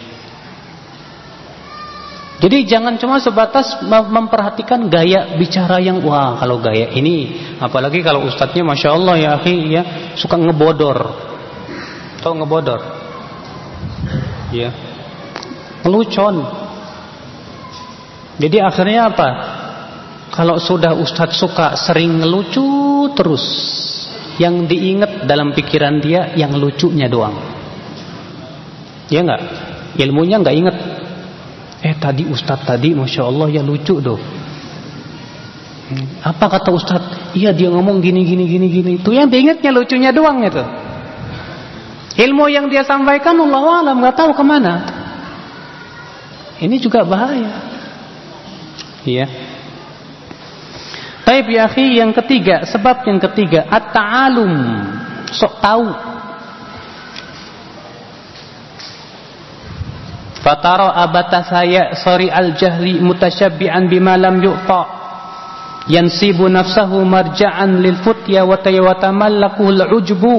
jadi jangan cuma sebatas memperhatikan gaya bicara yang wah kalau gaya ini, apalagi kalau ustadznya masya Allah ya akhi ya suka ngebodor, tau ngebodor, ya, melucon. Jadi akhirnya apa? Kalau sudah Ustadz suka sering ngelucu terus. Yang diingat dalam pikiran dia yang lucunya doang. Ya enggak? Ilmunya enggak ingat. Eh tadi Ustadz tadi Masya Allah ya lucu doh. Apa kata Ustadz? Iya dia ngomong gini gini gini gini. Itu yang diingatnya lucunya doang itu. Ilmu yang dia sampaikan Allah alam nggak tahu ke mana. Ini juga bahaya. Iya. Taib ya yang ketiga, sebab yang ketiga at-ta'alum, sok tahu. Fatara abata saya sari al-jahli mutasyabbi'an bima lam yu'ta. Yansibu nafsahu marja'an lil futya wa tayawatamallaku al-ujbu.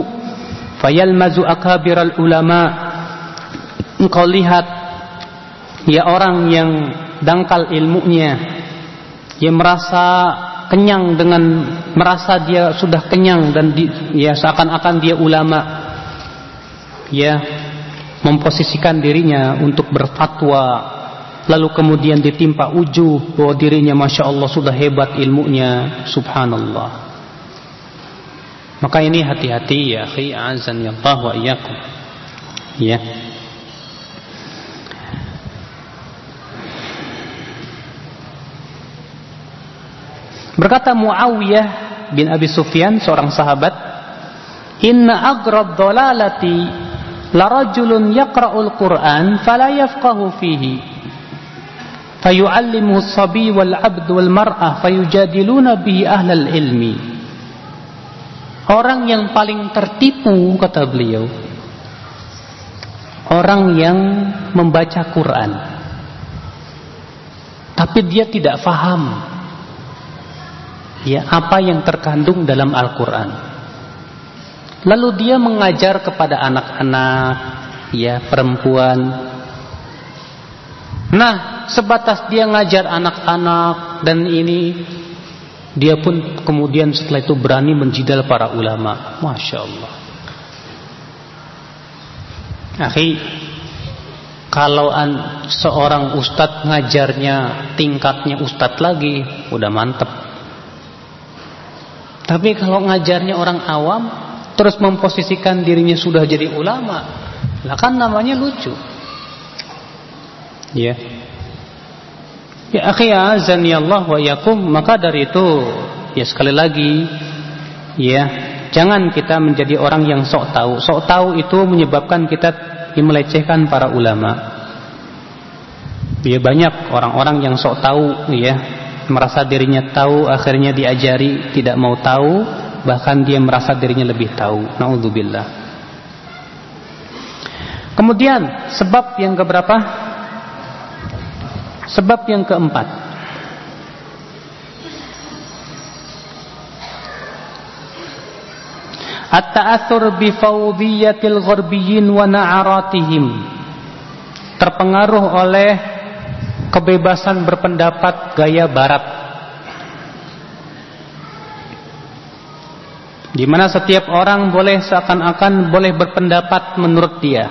Fayalmazu akabiral ulama. Engkau lihat ya orang yang dangkal ilmunya, yang merasa kenyang dengan merasa dia sudah kenyang dan di, ya seakan-akan dia ulama ya memposisikan dirinya untuk berfatwa lalu kemudian ditimpa ujuh bahwa dirinya masya Allah sudah hebat ilmunya. Subhanallah. Maka ini hati-hati ya akhi azan ya Allah wa ya. Berkata Muawiyah bin Abi Sufyan seorang sahabat, "Inna agrad la rajulun yaqra'ul Qur'an fala yafqahu fihi." Fayu'allimuhu as-sabi wal 'abd wal mar'ah fayujadiluna bihi ahlal ilmi. Orang yang paling tertipu kata beliau orang yang membaca Quran tapi dia tidak faham ya apa yang terkandung dalam Al-Qur'an. Lalu dia mengajar kepada anak-anak ya perempuan. Nah, sebatas dia ngajar anak-anak dan ini dia pun kemudian setelah itu berani menjidal para ulama. Masya Allah. Akhi, kalau an, seorang ustadz ngajarnya tingkatnya ustadz lagi, udah mantep. Tapi kalau ngajarnya orang awam terus memposisikan dirinya sudah jadi ulama, lah kan namanya lucu. Ya. Ya akhi azani Allah wa yakum, maka dari itu ya sekali lagi ya, jangan kita menjadi orang yang sok tahu. Sok tahu itu menyebabkan kita melecehkan para ulama. Ya banyak orang-orang yang sok tahu ya merasa dirinya tahu akhirnya diajari tidak mau tahu bahkan dia merasa dirinya lebih tahu. Naudzubillah. Kemudian sebab yang keberapa? Sebab yang keempat. At-ta'athur bi fawdiyatil gharbiyyin wa na'aratihim. Terpengaruh oleh kebebasan berpendapat gaya barat di mana setiap orang boleh seakan-akan boleh berpendapat menurut dia.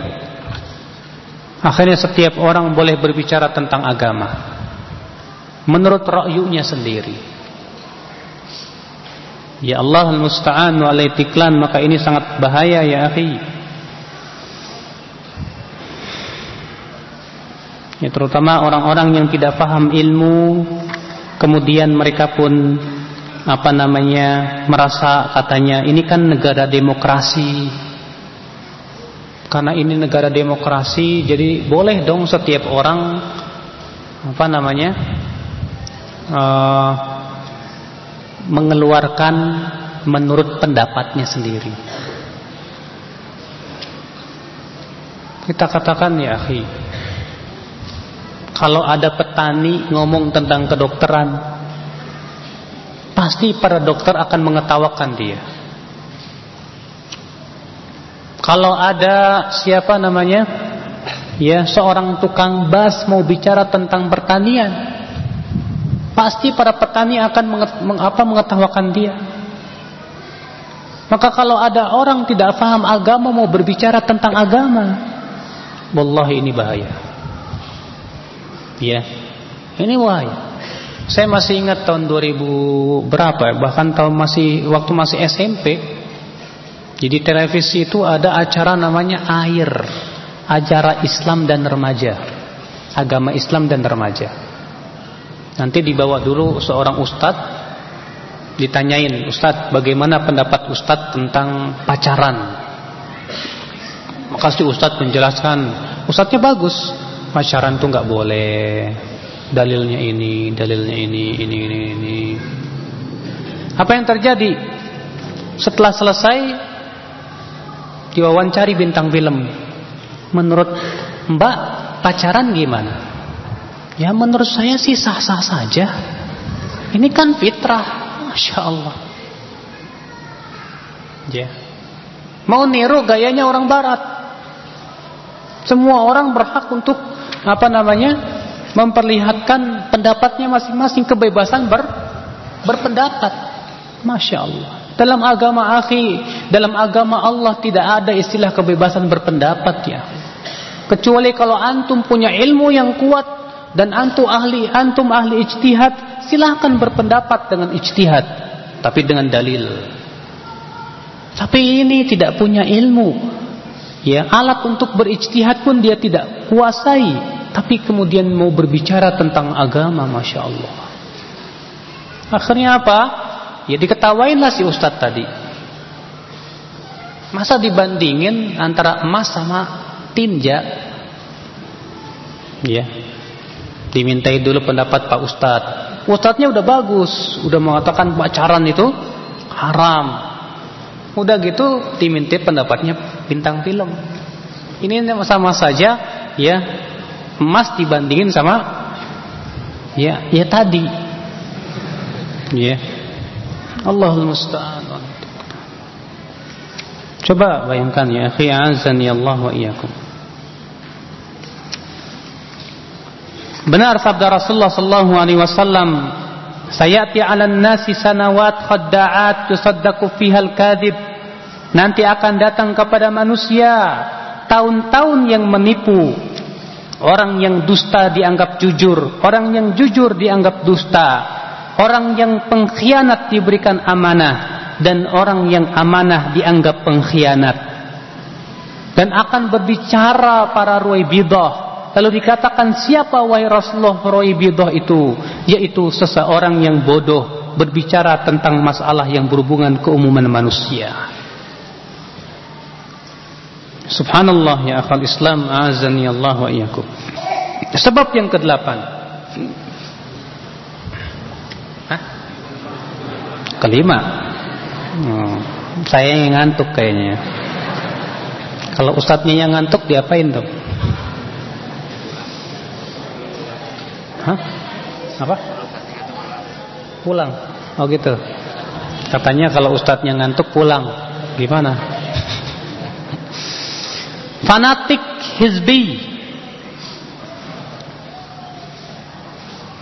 Akhirnya setiap orang boleh berbicara tentang agama. Menurut rakyunya sendiri. Ya Allah al-musta'an wa maka ini sangat bahaya ya akhi. Ya, terutama orang-orang yang tidak paham ilmu kemudian mereka pun apa namanya merasa katanya ini kan negara demokrasi. Karena ini negara demokrasi jadi boleh dong setiap orang apa namanya uh, mengeluarkan menurut pendapatnya sendiri. Kita katakan ya akhi kalau ada petani ngomong tentang kedokteran, pasti para dokter akan mengetawakan dia. Kalau ada siapa namanya, ya seorang tukang bas mau bicara tentang pertanian, pasti para petani akan mengapa mengetawakan dia. Maka kalau ada orang tidak paham agama mau berbicara tentang agama, wallahi ini bahaya. Ya. Ini wahai. Saya masih ingat tahun 2000 berapa ya? Bahkan tahun masih waktu masih SMP. Jadi televisi itu ada acara namanya Air. Acara Islam dan remaja. Agama Islam dan remaja. Nanti dibawa dulu seorang ustadz ditanyain, "Ustadz, bagaimana pendapat ustadz tentang pacaran?" Maka si ustadz menjelaskan, "Ustadznya bagus. Pacaran tuh nggak boleh." Dalilnya ini, dalilnya ini, ini, ini, ini. Apa yang terjadi? Setelah selesai diwawancari bintang film. Menurut Mbak, pacaran gimana? Ya menurut saya sih sah-sah saja. Ini kan fitrah, masya Allah. Ya. Mau niru gayanya orang Barat. Semua orang berhak untuk apa namanya memperlihatkan pendapatnya masing-masing kebebasan ber, berpendapat. Masya Allah. Dalam agama akhi, dalam agama Allah tidak ada istilah kebebasan berpendapat ya. Kecuali kalau antum punya ilmu yang kuat dan antum ahli antum ahli ijtihad, silahkan berpendapat dengan ijtihad, tapi dengan dalil. Tapi ini tidak punya ilmu. Ya, alat untuk berijtihad pun dia tidak kuasai tapi kemudian mau berbicara tentang agama Masya Allah. Akhirnya apa? Ya diketawainlah si ustadz tadi. Masa dibandingin antara emas sama tinja? Ya. Dimintai dulu pendapat pak ustadz ustadznya udah bagus udah mengatakan pacaran itu haram. Udah gitu dimintai pendapatnya bintang film. Ini sama saja ya emas dibandingin sama ya ya tadi. Ya. Allahul musta'an. Coba bayangkan ya akhi azani Allah wa iyyakum. Benar sabda Rasulullah sallallahu alaihi wasallam sayati 'alan nasi sanawat khadda'at tusaddaqu fiha al-kadhib. Nanti akan datang kepada manusia tahun-tahun yang menipu Orang yang dusta dianggap jujur, orang yang jujur dianggap dusta, orang yang pengkhianat diberikan amanah dan orang yang amanah dianggap pengkhianat. Dan akan berbicara para ruwaibidah. Lalu dikatakan siapa wahai Rasulullah ruwaibidah itu? Yaitu seseorang yang bodoh berbicara tentang masalah yang berhubungan keumuman manusia. Subhanallah ya akal Islam azani Allah wa iyyakum. Sebab yang kedelapan. Hah? Kelima. Hmm, saya yang ngantuk kayaknya. Kalau ustadznya yang ngantuk diapain tuh? Hah? Apa? Pulang. Oh gitu. Katanya kalau ustadznya ngantuk pulang. Gimana? Fanatik hizbi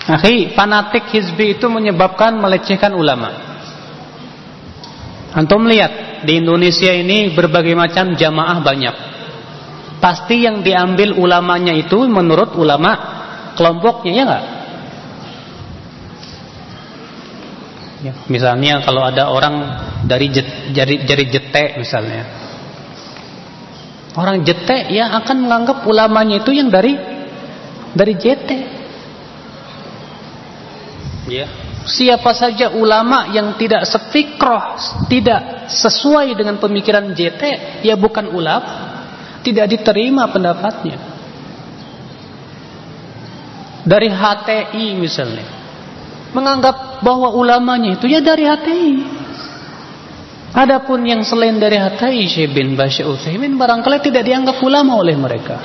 Akhi, fanatik hizbi itu menyebabkan melecehkan ulama. Antum lihat di Indonesia ini berbagai macam jamaah banyak. Pasti yang diambil ulamanya itu menurut ulama kelompoknya ya enggak? Ya, misalnya kalau ada orang dari jari jari jete misalnya. Orang jete ya akan menganggap ulamanya itu yang dari dari jete. Ya. Siapa saja ulama yang tidak sefikroh, tidak sesuai dengan pemikiran jete, ya bukan ulama, tidak diterima pendapatnya. Dari HTI misalnya, menganggap bahwa ulamanya itu ya dari HTI. Adapun yang selain dari Hatai bin Bashir Utsaimin barangkali tidak dianggap ulama oleh mereka.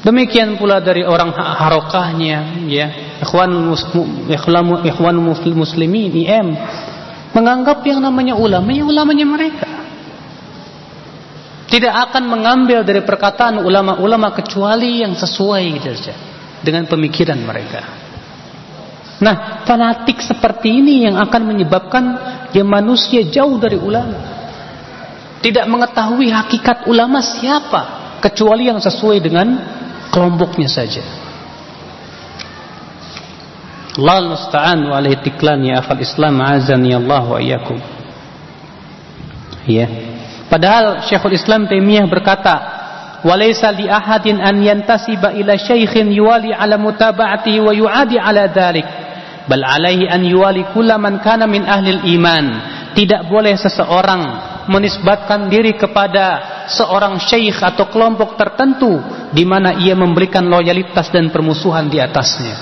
Demikian pula dari orang harokahnya ya, ikhwan ikhwan ikhwan muslimin IM menganggap yang namanya ulama ya ulamanya mereka. Tidak akan mengambil dari perkataan ulama-ulama kecuali yang sesuai dengan pemikiran mereka. Nah, fanatik seperti ini yang akan menyebabkan dia manusia jauh dari ulama. Tidak mengetahui hakikat ulama siapa, kecuali yang sesuai dengan kelompoknya saja. Allah musta'an wa tiklan ya Islam azani Allah wa iyyakum. Ya. Padahal Syekhul Islam Taimiyah berkata, "Walaysa li ahadin an yantasiba ila yuwali ala mutaba'atihi wa ala dhalik." Bal alaihi an yuwali kulla man kana min iman. Tidak boleh seseorang menisbatkan diri kepada seorang syekh atau kelompok tertentu di mana ia memberikan loyalitas dan permusuhan di atasnya.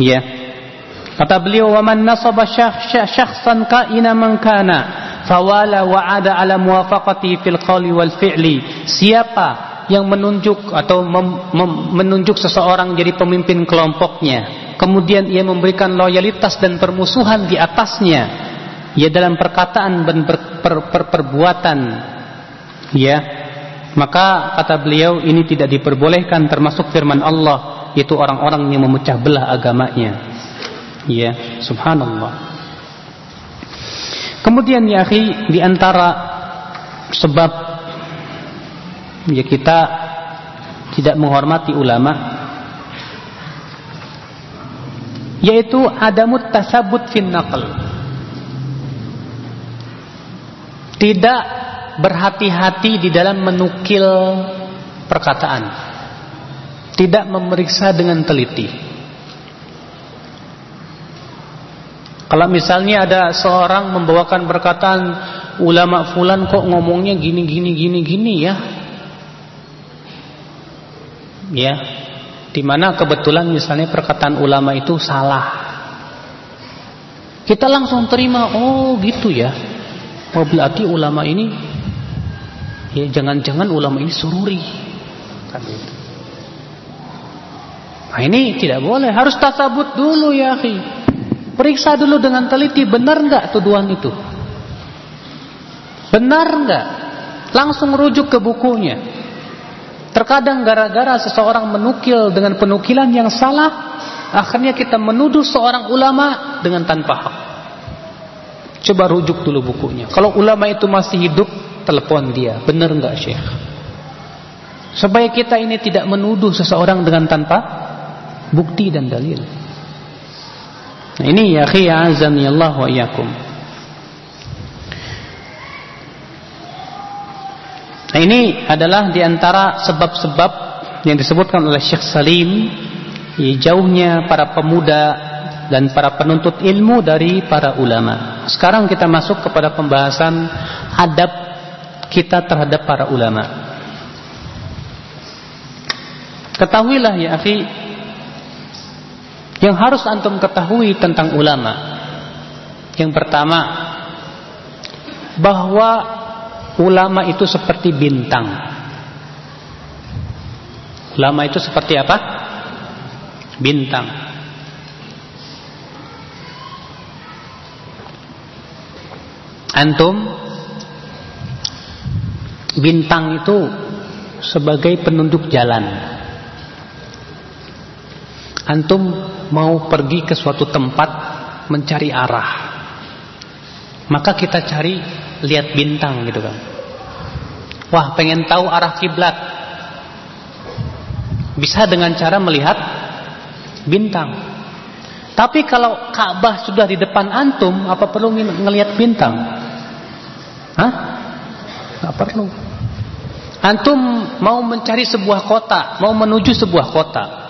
Ya. Kata beliau, "Wa man nasaba syakhsan ka'ina man kana, fawala wa'ada ala muwafaqati fil qawli wal fi'li." Siapa yang menunjuk atau mem, mem, menunjuk seseorang jadi pemimpin kelompoknya, kemudian ia memberikan loyalitas dan permusuhan di atasnya, ya dalam perkataan dan per, per, per, perbuatan, ya maka kata beliau ini tidak diperbolehkan termasuk firman Allah itu orang-orang yang memecah belah agamanya. Ya, subhanallah. Kemudian ya akhi di antara sebab ya kita tidak menghormati ulama yaitu adamut tasabut fin naql. Tidak berhati-hati di dalam menukil perkataan tidak memeriksa dengan teliti. Kalau misalnya ada seorang membawakan perkataan ulama fulan kok ngomongnya gini gini gini gini ya. Ya. Di mana kebetulan misalnya perkataan ulama itu salah. Kita langsung terima, oh gitu ya. Oh berarti ulama ini ya jangan-jangan ulama ini sururi. Kan itu. Nah ini tidak boleh, harus tasabut dulu ya akhi. Periksa dulu dengan teliti benar enggak tuduhan itu. Benar enggak? Langsung rujuk ke bukunya. Terkadang gara-gara seseorang menukil dengan penukilan yang salah, akhirnya kita menuduh seorang ulama dengan tanpa hak. Coba rujuk dulu bukunya. Kalau ulama itu masih hidup, telepon dia. Benar enggak Syekh? Supaya kita ini tidak menuduh seseorang dengan tanpa bukti dan dalil. Nah, ini ya akhi azani Allah wa iyyakum. Nah, ini adalah di antara sebab-sebab yang disebutkan oleh Syekh Salim ya, jauhnya para pemuda dan para penuntut ilmu dari para ulama. Sekarang kita masuk kepada pembahasan adab kita terhadap para ulama. Ketahuilah ya akhi yang harus antum ketahui tentang ulama. Yang pertama Bahwa Ulama itu seperti bintang. Ulama itu seperti apa? Bintang. Antum Bintang itu Sebagai penunjuk jalan Antum mau pergi ke suatu tempat mencari arah. Maka kita cari lihat bintang gitu kan. Wah, pengen tahu arah kiblat. Bisa dengan cara melihat bintang. Tapi kalau Ka'bah sudah di depan antum, apa perlu ngelihat bintang? Hah? Gak perlu. Antum mau mencari sebuah kota, mau menuju sebuah kota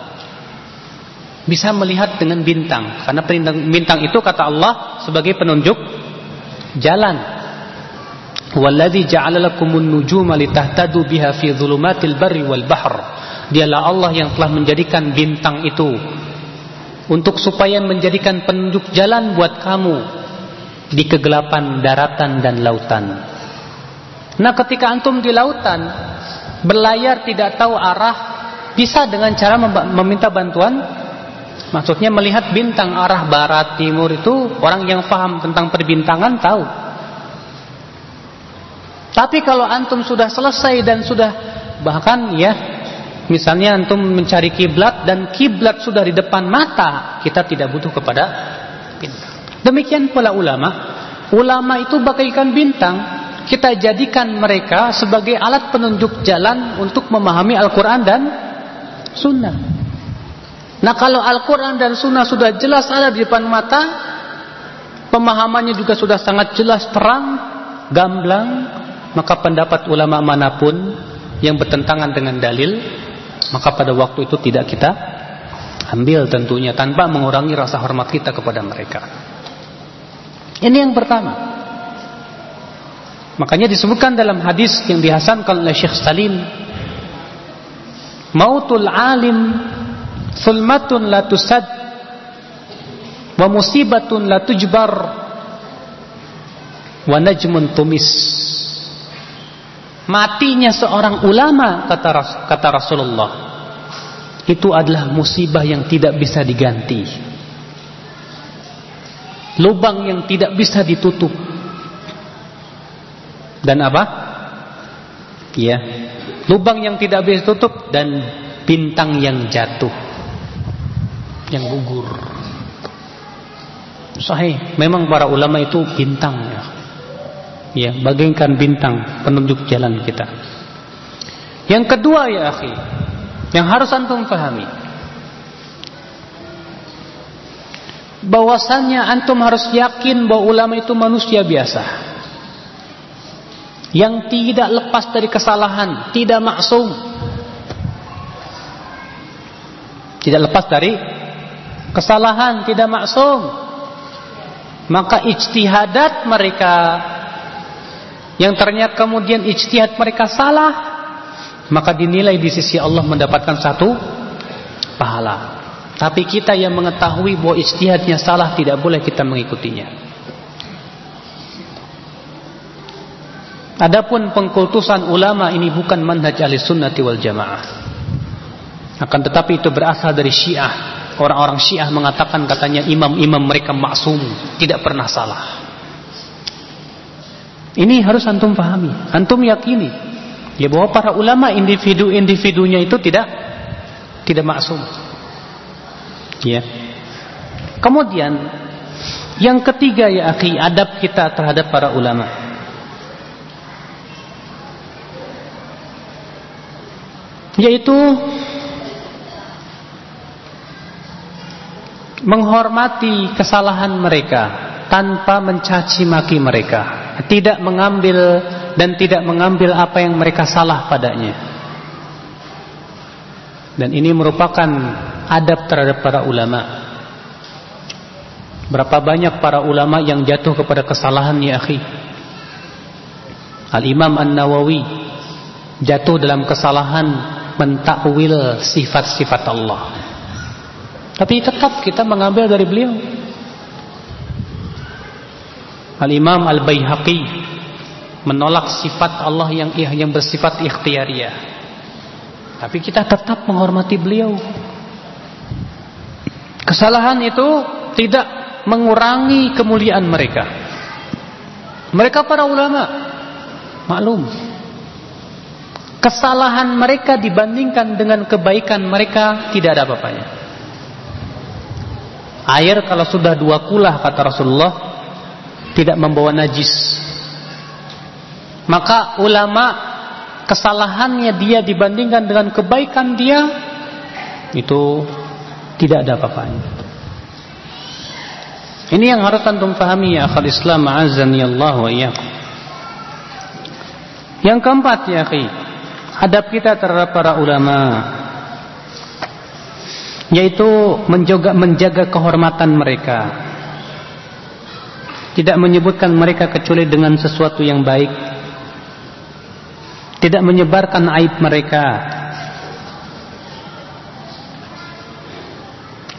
bisa melihat dengan bintang. Karena bintang itu kata Allah sebagai penunjuk jalan. Walladzi ja'ala lakumun nujuma litahtadu biha fi dhulumatil barri wal bahr. Dialah Allah yang telah menjadikan bintang itu untuk supaya menjadikan penunjuk jalan buat kamu di kegelapan daratan dan lautan. Nah ketika antum di lautan berlayar tidak tahu arah bisa dengan cara meminta bantuan Maksudnya melihat bintang arah barat timur itu orang yang paham tentang perbintangan tahu. Tapi kalau antum sudah selesai dan sudah bahkan ya misalnya antum mencari kiblat dan kiblat sudah di depan mata, kita tidak butuh kepada bintang. Demikian pula ulama. Ulama itu bagaikan bintang. Kita jadikan mereka sebagai alat penunjuk jalan untuk memahami Al-Quran dan Sunnah. Nah kalau Al-Quran dan Sunnah sudah jelas ada di depan mata, pemahamannya juga sudah sangat jelas terang, gamblang, maka pendapat ulama mana pun yang bertentangan dengan dalil, maka pada waktu itu tidak kita ambil tentunya tanpa mengurangi rasa hormat kita kepada mereka. Ini yang pertama. Makanya disebutkan dalam hadis yang dihasankan oleh Syekh Salim, mautul alim Sulmatun la tusad wa musibatun la tujbar wa najmun tumis. Matinya seorang ulama kata kata Rasulullah itu adalah musibah yang tidak bisa diganti. Lubang yang tidak bisa ditutup. Dan apa? Ya. Lubang yang tidak bisa ditutup dan bintang yang jatuh yang gugur. Sahih, memang para ulama itu bintang ya. Ya, bagaikan bintang penunjuk jalan kita. Yang kedua ya akhi, yang harus antum pahami. Bahwasannya antum harus yakin bahwa ulama itu manusia biasa. Yang tidak lepas dari kesalahan, tidak maksum. Tidak lepas dari kesalahan tidak maksum. Maka ijtihadat mereka. Yang ternyata kemudian ijtihad mereka salah maka dinilai di sisi Allah mendapatkan satu pahala. Tapi kita yang mengetahui bahwa ijtihadnya salah tidak boleh kita mengikutinya. Adapun pengkultusan ulama ini bukan manhaj ahli sunnati wal jamaah. Akan tetapi itu berasal dari syiah Orang-orang Syiah mengatakan katanya imam-imam mereka maksum, tidak pernah salah. Ini harus antum pahami, antum yakini ya bahwa para ulama individu-individunya itu tidak tidak maksum. Ya. Kemudian yang ketiga ya akhi, adab kita terhadap para ulama. Yaitu menghormati kesalahan mereka tanpa mencaci maki mereka, tidak mengambil dan tidak mengambil apa yang mereka salah padanya. Dan ini merupakan adab terhadap para ulama. Berapa banyak para ulama yang jatuh kepada kesalahan ya akhi? Al-Imam An-Nawawi jatuh dalam kesalahan mentakwil sifat-sifat Allah. Tapi tetap kita mengambil dari beliau. Al-Imam Al-Baihaqi menolak sifat Allah yang yang bersifat ikhtiariyah. Tapi kita tetap menghormati beliau. Kesalahan itu tidak mengurangi kemuliaan mereka. Mereka para ulama maklum. Kesalahan mereka dibandingkan dengan kebaikan mereka tidak ada apa-apanya. Air kalau sudah dua kulah kata Rasulullah tidak membawa najis. Maka ulama kesalahannya dia dibandingkan dengan kebaikan dia itu tidak ada apa-apanya. Ini yang harus antum pahami ya akhal Islam azani Allah wa iyyakum. Yang keempat ya akhi, adab kita terhadap para ulama yaitu menjaga menjaga kehormatan mereka. Tidak menyebutkan mereka kecuali dengan sesuatu yang baik. Tidak menyebarkan aib mereka.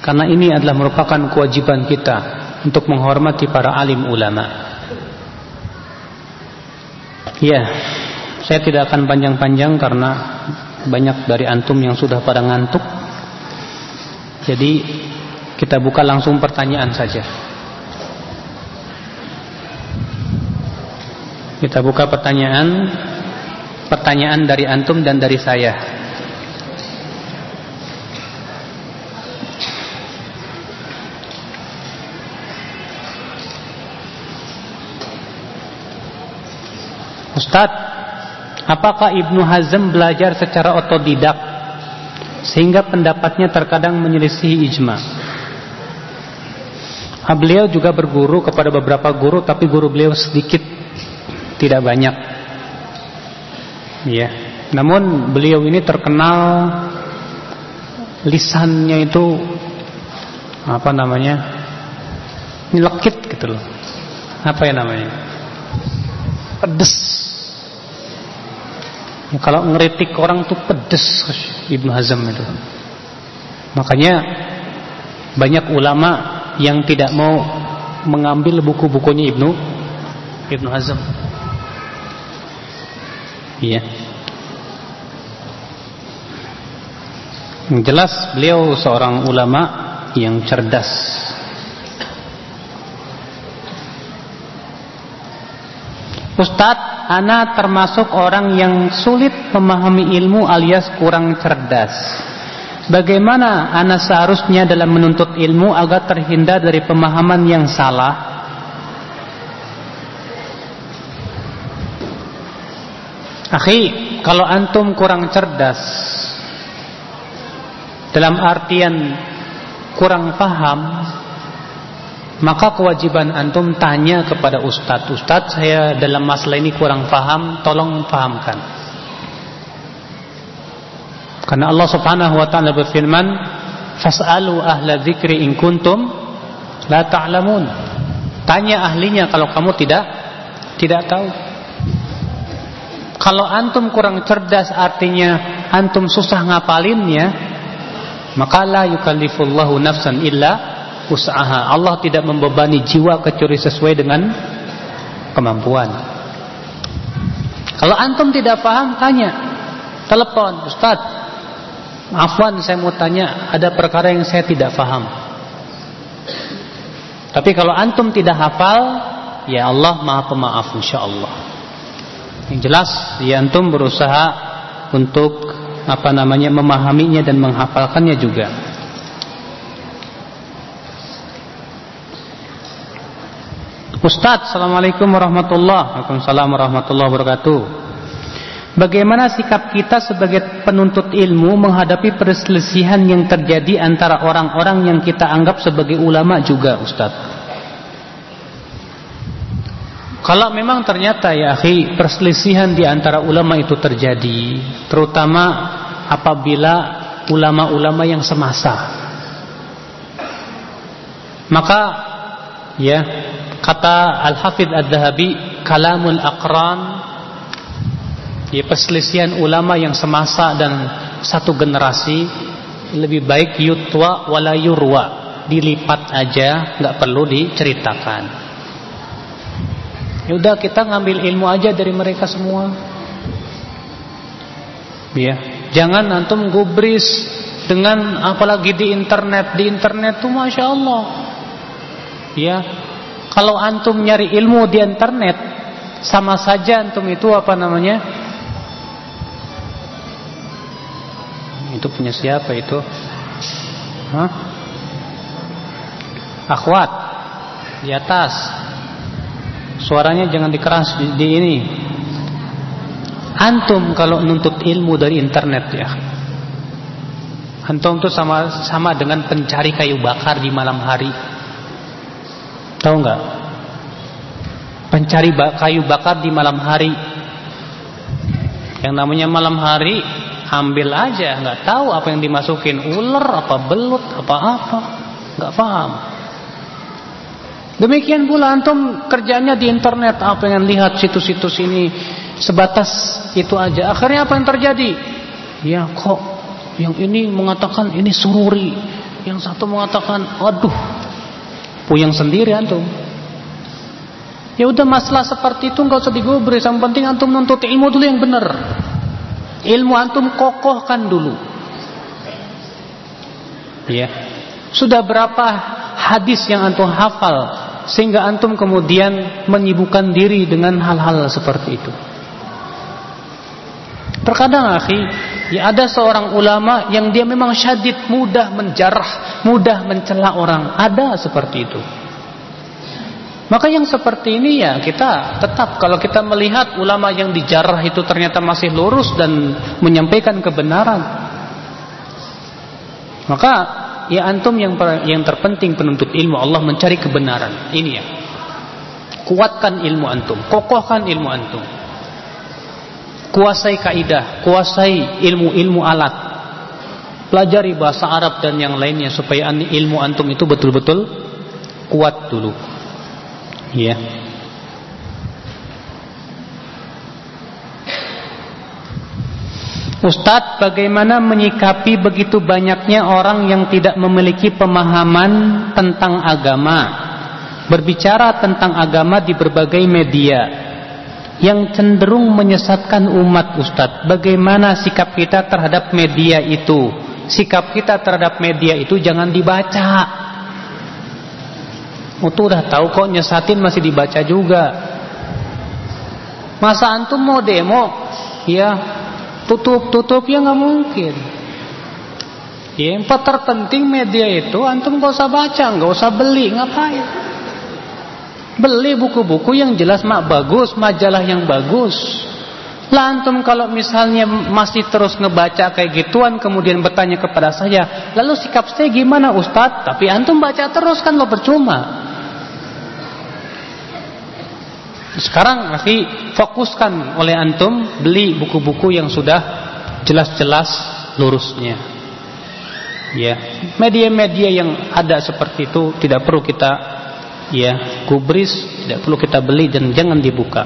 Karena ini adalah merupakan kewajiban kita untuk menghormati para alim ulama. Ya, saya tidak akan panjang-panjang karena banyak dari antum yang sudah pada ngantuk. Jadi kita buka langsung pertanyaan saja. Kita buka pertanyaan pertanyaan dari antum dan dari saya. Ustadz, apakah Ibnu Hazm belajar secara otodidak sehingga pendapatnya terkadang menyelisihi ijma. Ah, beliau juga berguru kepada beberapa guru tapi guru beliau sedikit tidak banyak. Ya. Namun beliau ini terkenal lisannya itu apa namanya? nyelekit gitu loh. Apa ya namanya? Pedes. Ya, kalau ngeritik orang tuh pedes Ibnu Hazm itu. Makanya banyak ulama yang tidak mau mengambil buku-bukunya Ibnu Ibnu Hazm. Iya. Jelas beliau seorang ulama yang cerdas. Ustadz, Ana termasuk orang yang sulit memahami ilmu alias kurang cerdas. Bagaimana Ana seharusnya dalam menuntut ilmu agar terhindar dari pemahaman yang salah? Akhi, kalau antum kurang cerdas dalam artian kurang paham maka kewajiban antum tanya kepada ustadz. Ustadz saya dalam masalah ini kurang paham tolong pahamkan karena Allah subhanahu wa ta'ala berfirman fas'alu ahla dzikri in kuntum la ta'lamun. Tanya ahlinya kalau kamu tidak tidak tahu. Kalau antum kurang cerdas artinya antum susah ngapalinnya maka la yukallifullahu nafsan illa usaha. Allah tidak membebani jiwa kecuali sesuai dengan kemampuan. Kalau antum tidak paham tanya, telepon, Ustaz. Afwan saya mau tanya, ada perkara yang saya tidak paham. Tapi kalau antum tidak hafal, ya Allah Maha Pemaaf insyaallah. Yang jelas, ya antum berusaha untuk apa namanya memahaminya dan menghafalkannya juga. Ustaz, Assalamualaikum warahmatullahi Waalaikumsalam warahmatullahi wabarakatuh. Bagaimana sikap kita sebagai penuntut ilmu menghadapi perselisihan yang terjadi antara orang-orang yang kita anggap sebagai ulama juga Ustaz Kalau memang ternyata ya akhi perselisihan di antara ulama itu terjadi Terutama apabila ulama-ulama yang semasa. Maka ya Kata Al-Hafidh Ad-Dahabi Kalamul Aqran ya, Perselisihan ulama yang semasa dan satu generasi Lebih baik yutwa wala yurwa Dilipat aja nggak perlu diceritakan. Yaudah kita ngambil ilmu aja dari mereka semua. Ya, jangan antum gubris dengan apalagi di internet. Di internet tuh masya Allah, ya kalau antum nyari ilmu di internet sama saja antum itu apa namanya? Itu punya siapa itu? Hah? Akhwat di atas. Suaranya jangan dikeras di, di ini. Antum kalau nuntut ilmu dari internet ya. Antum tuh sama sama dengan pencari kayu bakar di malam hari. Tahu nggak? Pencari kayu bakar di malam hari. Yang namanya malam hari, ambil aja, nggak tahu apa yang dimasukin, ular apa belut apa apa, nggak paham. Demikian pula antum kerjanya di internet, apa yang lihat situs-situs ini sebatas itu aja. Akhirnya apa yang terjadi? Ya kok yang ini mengatakan ini sururi, yang satu mengatakan aduh puyeng sendiri antum. Ya udah masalah seperti itu nggak usah digubris. Yang penting antum nuntut ilmu dulu yang benar. Ilmu antum kokohkan dulu. Ya. Sudah berapa hadis yang antum hafal sehingga antum kemudian menyibukkan diri dengan hal-hal seperti itu. Terkadang akhi, ya ada seorang ulama yang dia memang syadid, mudah menjarah, mudah mencela orang. Ada seperti itu. Maka yang seperti ini ya kita tetap kalau kita melihat ulama yang dijarah itu ternyata masih lurus dan menyampaikan kebenaran. Maka ya antum yang yang terpenting penuntut ilmu Allah mencari kebenaran. Ini ya. Kuatkan ilmu antum, kokohkan ilmu antum. Kuasai kaidah, kuasai ilmu-ilmu alat. Pelajari bahasa Arab dan yang lainnya supaya ilmu antum itu betul-betul kuat dulu. Ya. Ustadz, bagaimana menyikapi begitu banyaknya orang yang tidak memiliki pemahaman tentang agama, berbicara tentang agama di berbagai media, yang cenderung menyesatkan umat Ustadz. Bagaimana sikap kita terhadap media itu? Sikap kita terhadap media itu jangan dibaca. Itu udah tahu kok nyesatin masih dibaca juga. Masa antum mau demo? Ya, tutup-tutup ya nggak mungkin. Ya, yang terpenting media itu antum gak usah baca, gak usah beli, ngapain? Beli buku-buku yang jelas mak bagus, majalah yang bagus. Lah antum kalau misalnya masih terus ngebaca kayak gituan kemudian bertanya kepada saya, lalu sikap saya gimana Ustadz? Tapi antum baca terus kan lo percuma. Sekarang masih fokuskan oleh antum beli buku-buku yang sudah jelas-jelas lurusnya. Ya, media-media yang ada seperti itu tidak perlu kita ya gubris, tidak perlu kita beli dan jangan dibuka.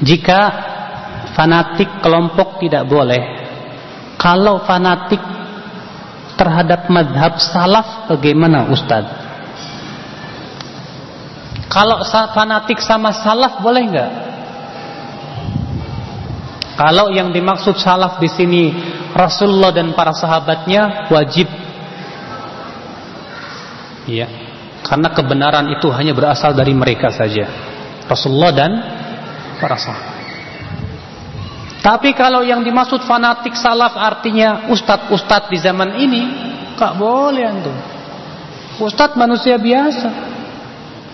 Jika fanatik kelompok tidak boleh, kalau fanatik terhadap madhab salaf bagaimana Ustadz? Kalau fanatik sama salaf boleh nggak? Kalau yang dimaksud salaf di sini Rasulullah dan para sahabatnya wajib. Iya. Karena kebenaran itu hanya berasal dari mereka saja. Rasulullah dan para sahabat. Tapi kalau yang dimaksud fanatik salaf artinya ustadz-ustadz di zaman ini, kak boleh antum. Ustadz manusia biasa.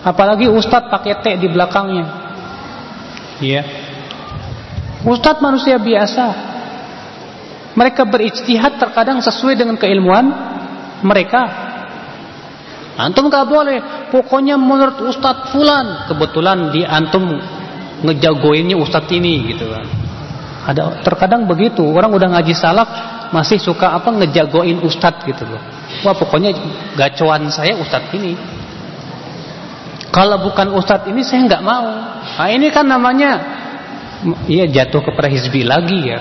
Apalagi ustadz pakai T di belakangnya. Iya. Ustadz manusia biasa. Mereka berijtihad terkadang sesuai dengan keilmuan mereka. Antum gak boleh. Pokoknya menurut Ustadz Fulan. Kebetulan di antum ngejagoinnya Ustadz ini gitu kan. Ada terkadang begitu. Orang udah ngaji salaf masih suka apa ngejagoin Ustadz gitu loh. Wah pokoknya gacuan saya Ustadz ini. Kalau bukan ustadz ini saya nggak mau. Nah ini kan namanya Iya jatuh kepada hizbi lagi ya.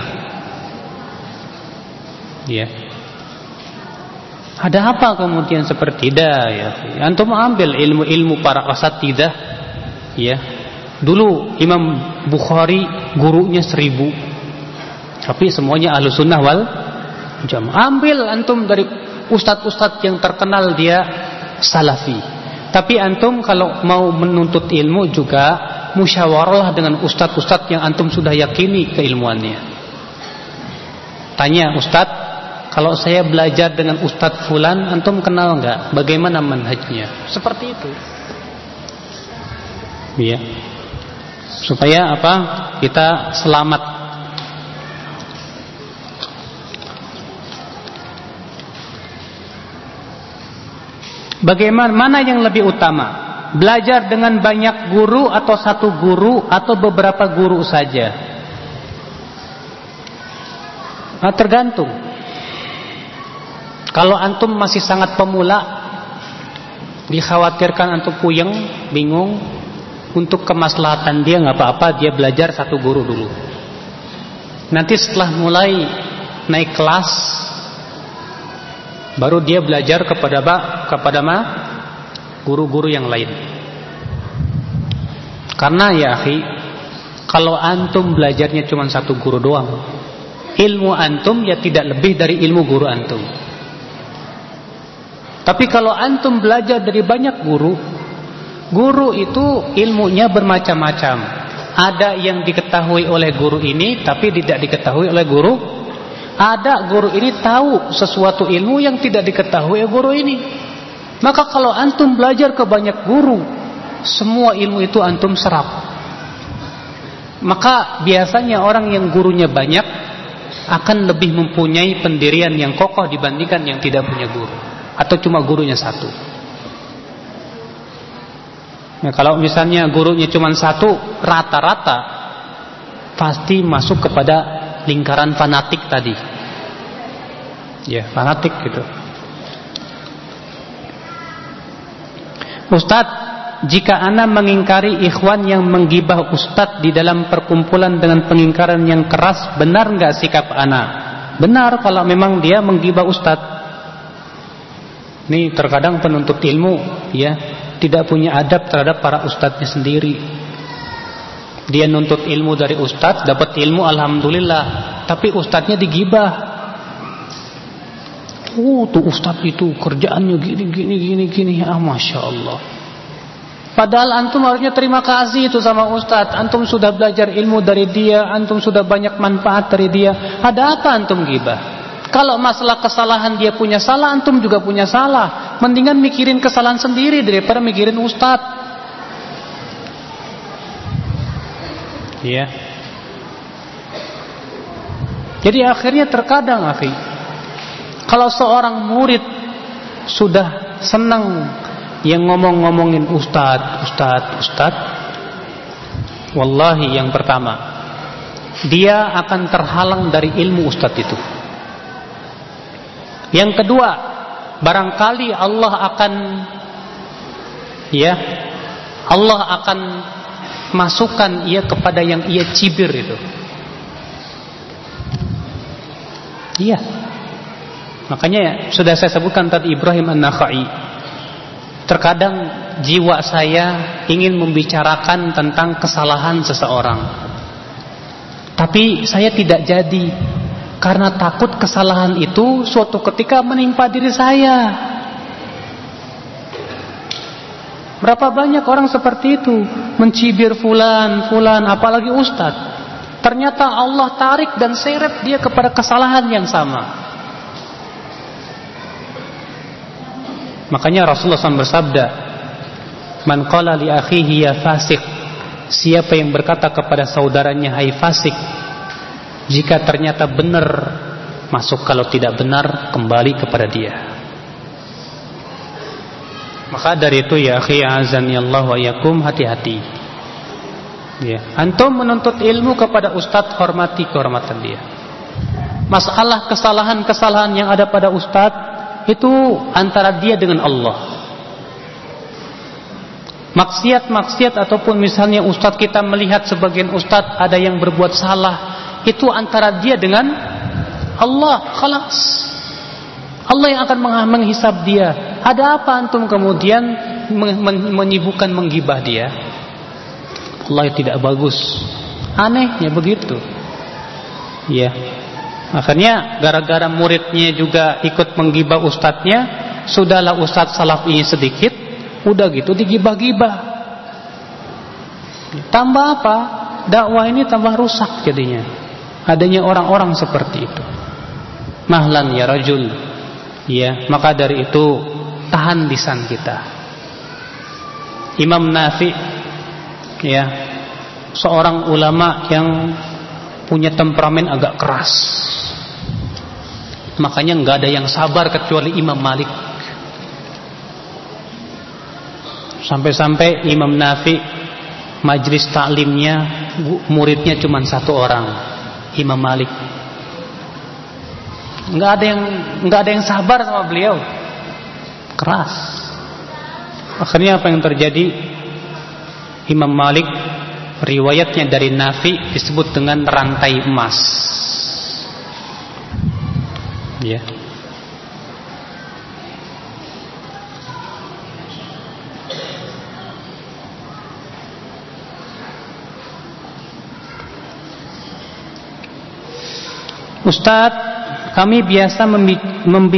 Ya. Ada apa kemudian seperti tidak ya? Antum ambil ilmu-ilmu para tidak ya. Dulu Imam Bukhari gurunya seribu, tapi semuanya ahlu sunnah wal jam. Ambil antum dari ustadz-ustadz yang terkenal dia salafi. Tapi antum kalau mau menuntut ilmu juga musyawarah dengan ustadz-ustadz yang antum sudah yakini keilmuannya. Tanya ustadz, kalau saya belajar dengan ustadz fulan, antum kenal nggak? Bagaimana manhajnya? Seperti itu. Iya. Supaya apa? Kita selamat Bagaimana mana yang lebih utama? Belajar dengan banyak guru atau satu guru atau beberapa guru saja? Nah, tergantung. Kalau antum masih sangat pemula, dikhawatirkan antum puyeng, bingung, untuk kemaslahatan dia nggak apa-apa, dia belajar satu guru dulu. Nanti setelah mulai naik kelas, baru dia belajar kepada kepada ma guru-guru yang lain. Karena ya akhi, kalau antum belajarnya cuma satu guru doang, ilmu antum ya tidak lebih dari ilmu guru antum. Tapi kalau antum belajar dari banyak guru, guru itu ilmunya bermacam-macam. Ada yang diketahui oleh guru ini tapi tidak diketahui oleh guru ada guru ini tahu sesuatu ilmu yang tidak diketahui guru ini. Maka kalau antum belajar ke banyak guru, semua ilmu itu antum serap. Maka biasanya orang yang gurunya banyak, akan lebih mempunyai pendirian yang kokoh dibandingkan yang tidak punya guru atau cuma gurunya satu. Nah, kalau misalnya gurunya cuma satu, rata-rata pasti masuk kepada lingkaran fanatik tadi. Ya, fanatik gitu. Ustadz, jika Anda mengingkari ikhwan yang menggibah ustadz di dalam perkumpulan dengan pengingkaran yang keras, benar nggak sikap Anda? Benar kalau memang dia menggibah ustadz. Ini terkadang penuntut ilmu, ya, tidak punya adab terhadap para ustadznya sendiri. Dia nuntut ilmu dari ustadz, dapat ilmu alhamdulillah, tapi ustadznya digibah. Oh, tuh ustadz itu kerjaannya gini gini gini gini, ah masya Allah. Padahal antum harusnya terima kasih itu sama Ustadz. Antum sudah belajar ilmu dari dia, antum sudah banyak manfaat dari dia. Ada apa antum gibah? Kalau masalah kesalahan dia punya salah, antum juga punya salah. Mendingan mikirin kesalahan sendiri daripada mikirin Ustadz. Iya. Jadi akhirnya terkadang, akhi, kalau seorang murid sudah senang yang ngomong-ngomongin ustad, ustad, ustad, wallahi yang pertama, dia akan terhalang dari ilmu ustad itu. Yang kedua, barangkali Allah akan ya, Allah akan masukkan ia kepada yang ia cibir itu. Iya. Makanya sudah saya sebutkan tadi Ibrahim An-Nakhai Terkadang jiwa saya ingin membicarakan tentang kesalahan seseorang. Tapi saya tidak jadi karena takut kesalahan itu suatu ketika menimpa diri saya. Berapa banyak orang seperti itu mencibir fulan, fulan, apalagi ustadz. Ternyata Allah tarik dan seret dia kepada kesalahan yang sama. Makanya Rasulullah SAW bersabda, "Man qala li akhihi ya fasik." Siapa yang berkata kepada saudaranya, "Hai fasik," jika ternyata benar masuk, kalau tidak benar kembali kepada dia. Maka dari itu ya akhi azani Allah wa yakum hati-hati. Ya, antum menuntut ilmu kepada ustadz hormati kehormatan dia. Masalah kesalahan-kesalahan yang ada pada ustadz itu antara dia dengan Allah. Maksiat-maksiat ataupun misalnya ustadz kita melihat sebagian ustadz ada yang berbuat salah, itu antara dia dengan Allah. Khalas. Allah yang akan menghisap dia. Ada apa antum kemudian menyibukkan menggibah dia? Allah tidak bagus. Anehnya begitu. Ya. Akhirnya gara-gara muridnya juga ikut menggibah ustadznya, sudahlah ustadz salaf ini sedikit, udah gitu digibah-gibah. Tambah apa? Dakwah ini tambah rusak jadinya. Adanya orang-orang seperti itu. Mahlan ya rajul. Ya, maka dari itu tahan lisan kita. Imam Nafi ya, seorang ulama yang punya temperamen agak keras. Makanya nggak ada yang sabar kecuali Imam Malik. Sampai-sampai Imam Nafi majlis taklimnya muridnya cuma satu orang, Imam Malik. Nggak ada yang nggak ada yang sabar sama beliau. Keras. Akhirnya apa yang terjadi? Imam Malik riwayatnya dari Nafi disebut dengan rantai emas. Ya. Ustadz, kami biasa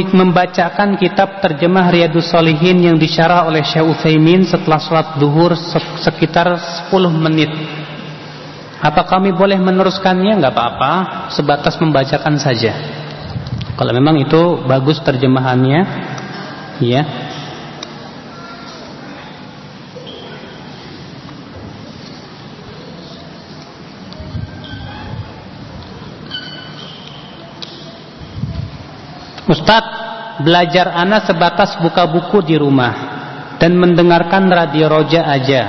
membacakan kitab terjemah Riyadus Solihin yang disyarah oleh Syekh Utsaimin setelah sholat duhur sekitar 10 menit. Apa kami boleh meneruskannya? Enggak apa-apa, sebatas membacakan saja. Kalau memang itu bagus terjemahannya, ya. Ustadz, belajar anak sebatas buka buku di rumah dan mendengarkan radio roja aja.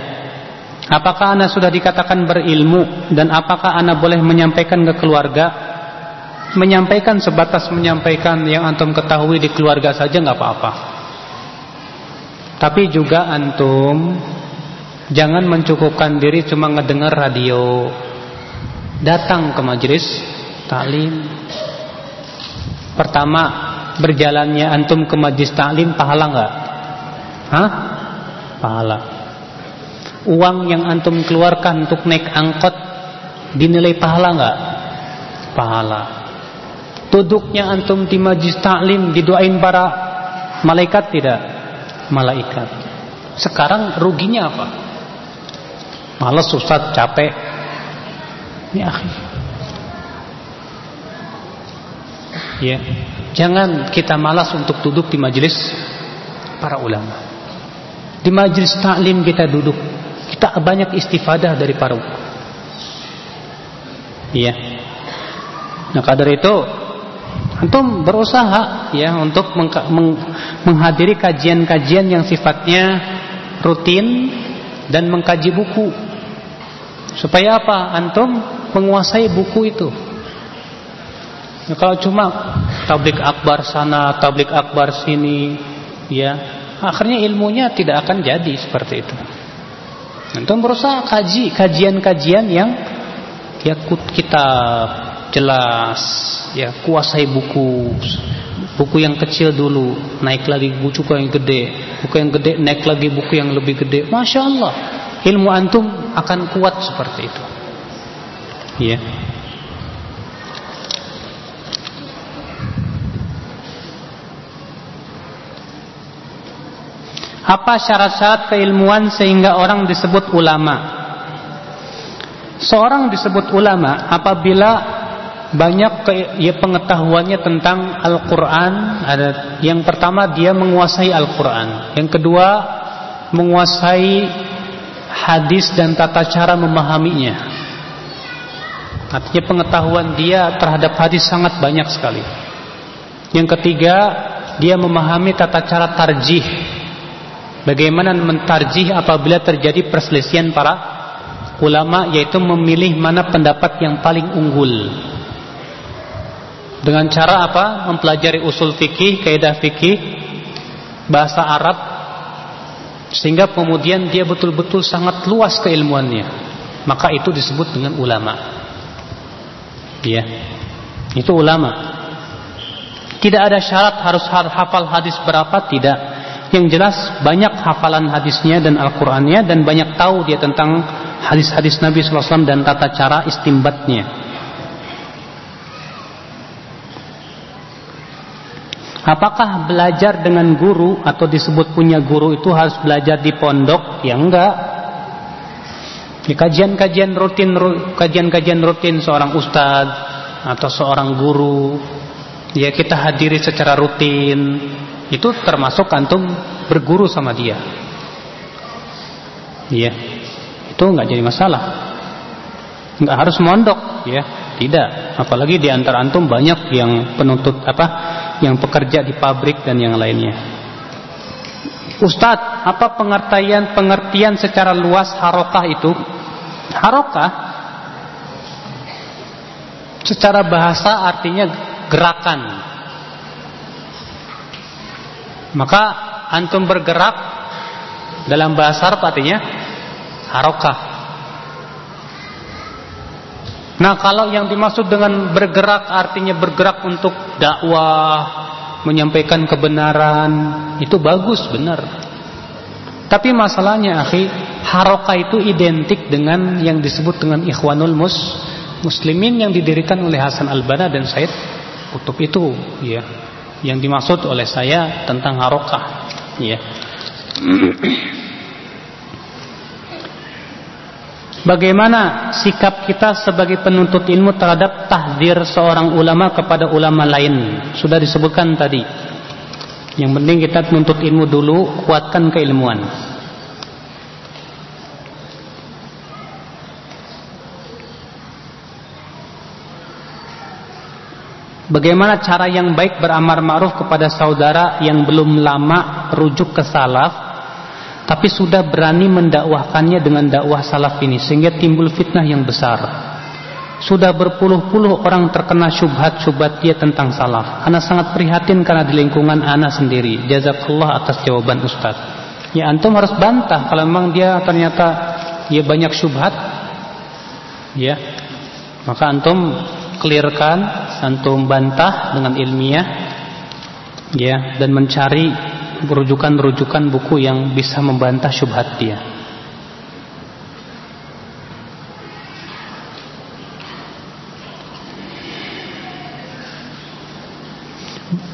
Apakah anak sudah dikatakan berilmu dan apakah anak boleh menyampaikan ke keluarga? Menyampaikan sebatas menyampaikan yang antum ketahui di keluarga saja nggak apa-apa. Tapi juga antum jangan mencukupkan diri cuma ngedengar radio. Datang ke majelis taklim. Pertama, berjalannya antum ke majelis taklim pahala enggak? Hah? Pahala. Uang yang antum keluarkan untuk naik angkot dinilai pahala enggak? Pahala. Duduknya antum di majelis taklim didoain para malaikat tidak? Malaikat. Sekarang ruginya apa? Malas Ustaz capek. Ini akhir. Ya, jangan kita malas untuk duduk di majelis para ulama. Di majelis taklim kita duduk, kita banyak istifadah dari para ulama. Iya. Nah, kadar itu antum berusaha ya untuk menghadiri kajian-kajian yang sifatnya rutin dan mengkaji buku. Supaya apa? Antum menguasai buku itu. Ya, kalau cuma tablik akbar sana, tablik akbar sini, ya akhirnya ilmunya tidak akan jadi seperti itu. Antum berusaha kaji kajian-kajian yang ya kita jelas, ya kuasai buku, buku yang kecil dulu, naik lagi buku yang gede, buku yang gede naik lagi buku yang lebih gede. Masya Allah, ilmu antum akan kuat seperti itu. Ya. Apa syarat-syarat keilmuan sehingga orang disebut ulama? Seorang disebut ulama apabila banyak ya, pengetahuannya tentang Al-Quran. Yang pertama dia menguasai Al-Quran. Yang kedua menguasai hadis dan tata cara memahaminya. Artinya pengetahuan dia terhadap hadis sangat banyak sekali. Yang ketiga dia memahami tata cara tarjih Bagaimana mentarjih apabila terjadi perselisihan para ulama yaitu memilih mana pendapat yang paling unggul. Dengan cara apa? Mempelajari usul fikih, kaidah fikih, bahasa Arab sehingga kemudian dia betul-betul sangat luas keilmuannya. Maka itu disebut dengan ulama. Ya. Itu ulama. Tidak ada syarat harus hafal hadis berapa, tidak yang jelas banyak hafalan hadisnya dan Al-Qur'annya dan banyak tahu dia tentang hadis-hadis Nabi SAW dan tata cara istimbatnya. Apakah belajar dengan guru atau disebut punya guru itu harus belajar di pondok? Ya enggak. Di kajian-kajian rutin kajian-kajian rutin seorang ustadz atau seorang guru ya kita hadiri secara rutin itu termasuk antum berguru sama dia. Iya. Itu nggak jadi masalah. Nggak harus mondok, ya. Tidak. Apalagi di antara antum banyak yang penuntut apa? Yang pekerja di pabrik dan yang lainnya. Ustadz, apa pengertian pengertian secara luas harokah itu? Harokah secara bahasa artinya gerakan maka antum bergerak dalam bahasa Arab artinya harokah. Nah kalau yang dimaksud dengan bergerak artinya bergerak untuk dakwah, menyampaikan kebenaran, itu bagus benar. Tapi masalahnya akhi, harokah itu identik dengan yang disebut dengan ikhwanul mus muslimin yang didirikan oleh Hasan al-Banna dan Said Kutub itu, ya yang dimaksud oleh saya tentang harokah ya. Bagaimana sikap kita sebagai penuntut ilmu terhadap tahdir seorang ulama kepada ulama lain? Sudah disebutkan tadi. Yang penting kita menuntut ilmu dulu Kuatkan keilmuan Bagaimana cara yang baik beramar ma'ruf kepada saudara yang belum lama rujuk ke salaf tapi sudah berani mendakwahkannya dengan dakwah salaf ini sehingga timbul fitnah yang besar. Sudah berpuluh-puluh orang terkena syubhat-syubhat dia tentang salaf. Ana sangat prihatin karena di lingkungan ana sendiri. Jazakallah atas jawaban Ustaz. Ya antum harus bantah kalau memang dia ternyata ya banyak syubhat. Ya. Maka antum clearkan, antum bantah dengan ilmiah ya dan mencari rujukan-rujukan buku yang bisa membantah syubhat dia.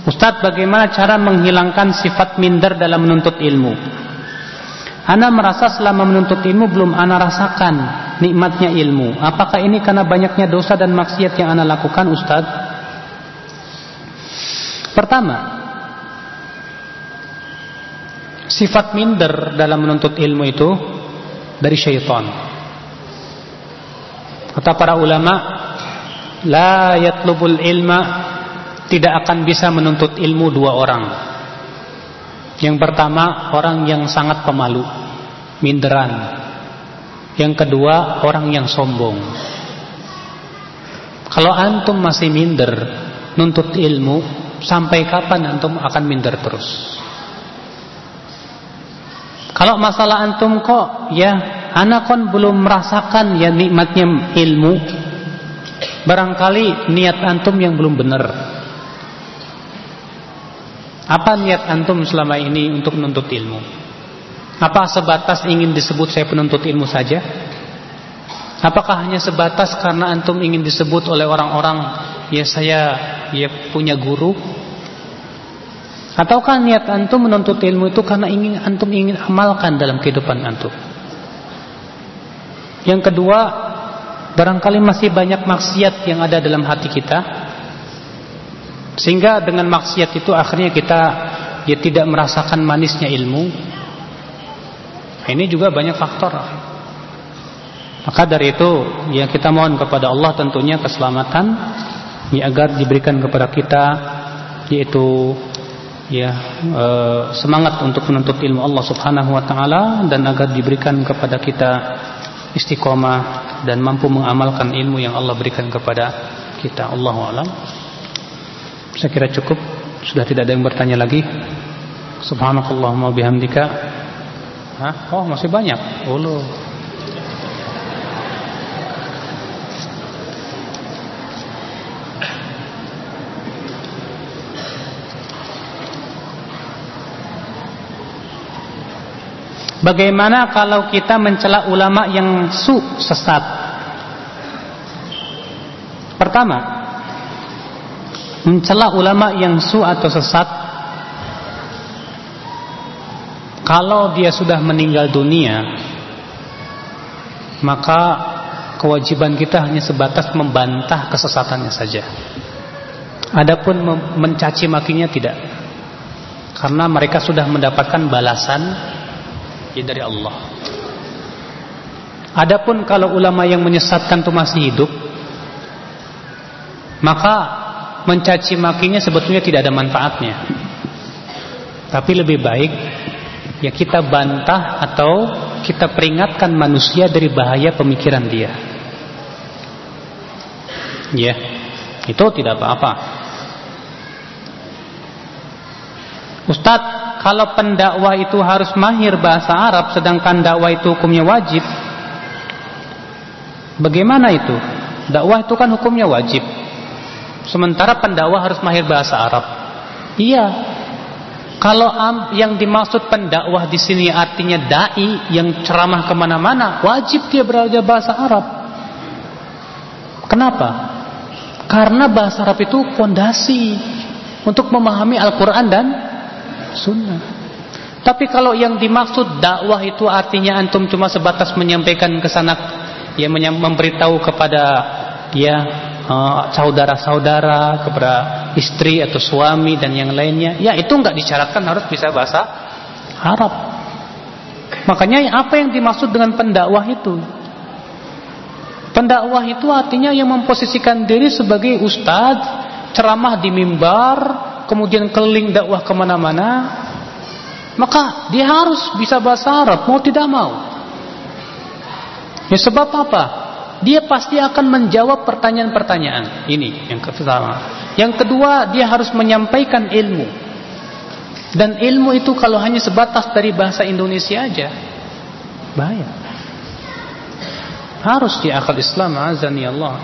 Ustadz bagaimana cara menghilangkan sifat minder dalam menuntut ilmu Ana merasa selama menuntut ilmu belum Ana rasakan nikmatnya ilmu. Apakah ini karena banyaknya dosa dan maksiat yang Ana lakukan Ustadz? Pertama Sifat minder dalam menuntut ilmu itu Dari syaitan. Kata para ulama La yatlubul ilma tidak akan bisa menuntut ilmu dua orang. Yang pertama, orang yang sangat pemalu, minderan. Yang kedua, orang yang sombong. Kalau antum masih minder, nuntut ilmu, sampai kapan antum akan minder terus? Kalau masalah antum kok, ya, anak kon belum merasakan ya nikmatnya ilmu, barangkali niat antum yang belum benar. Apa niat antum selama ini untuk menuntut ilmu? Apa sebatas ingin disebut saya penuntut ilmu saja? Apakah hanya sebatas karena antum ingin disebut oleh orang-orang ya saya ya punya guru? Ataukah niat antum menuntut ilmu itu karena ingin antum ingin amalkan dalam kehidupan antum? Yang kedua, barangkali masih banyak maksiat yang ada dalam hati kita sehingga dengan maksiat itu akhirnya kita ya tidak merasakan manisnya ilmu. Ini juga banyak faktor. Maka dari itu ya kita mohon kepada Allah tentunya keselamatan ya agar diberikan kepada kita yaitu ya e, semangat untuk menuntut ilmu Allah Subhanahu wa taala dan agar diberikan kepada kita istiqomah dan mampu mengamalkan ilmu yang Allah berikan kepada kita. Allahu a'lam. Saya kira cukup. Sudah tidak ada yang bertanya lagi. Subhanakallahumma bihamdika. Hah? Oh masih banyak? Oh loh Bagaimana kalau kita mencela ulama yang su sesat? Pertama, mencela ulama yang su atau sesat. Kalau dia sudah meninggal dunia maka kewajiban kita hanya sebatas membantah kesesatannya saja. Adapun mencaci makinya tidak. Karena mereka sudah mendapatkan balasan ya dari Allah. Adapun kalau ulama yang menyesatkan itu masih hidup maka mencaci makinya sebetulnya tidak ada manfaatnya. Tapi lebih baik ya kita bantah atau kita peringatkan manusia dari bahaya pemikiran dia. Ya, itu tidak apa-apa. Ustadz, kalau pendakwah itu harus mahir bahasa Arab sedangkan dakwah itu hukumnya wajib. Bagaimana itu? Dakwah itu kan hukumnya wajib. Sementara pendakwah harus mahir bahasa Arab. Iya. Kalau yang dimaksud pendakwah di sini artinya dai yang ceramah ke mana-mana, wajib dia belajar bahasa Arab. Kenapa? Karena bahasa Arab itu fondasi untuk memahami Al-Quran dan Sunnah. Tapi kalau yang dimaksud dakwah itu artinya antum cuma sebatas menyampaikan ke sana, ya memberitahu kepada ya Eh, saudara-saudara kepada istri atau suami dan yang lainnya ya itu nggak disyaratkan harus bisa bahasa Arab makanya apa yang dimaksud dengan pendakwah itu pendakwah itu artinya yang memposisikan diri sebagai ustadz ceramah di mimbar, kemudian keliling dakwah ke mana-mana, maka dia harus bisa bahasa Arab, mau tidak mau. Ya sebab apa? Dia pasti akan menjawab pertanyaan-pertanyaan. Ini yang pertama. Yang kedua, dia harus menyampaikan ilmu. Dan ilmu itu kalau hanya sebatas dari bahasa Indonesia aja, bahaya. Harus di akal Islam azani Allah.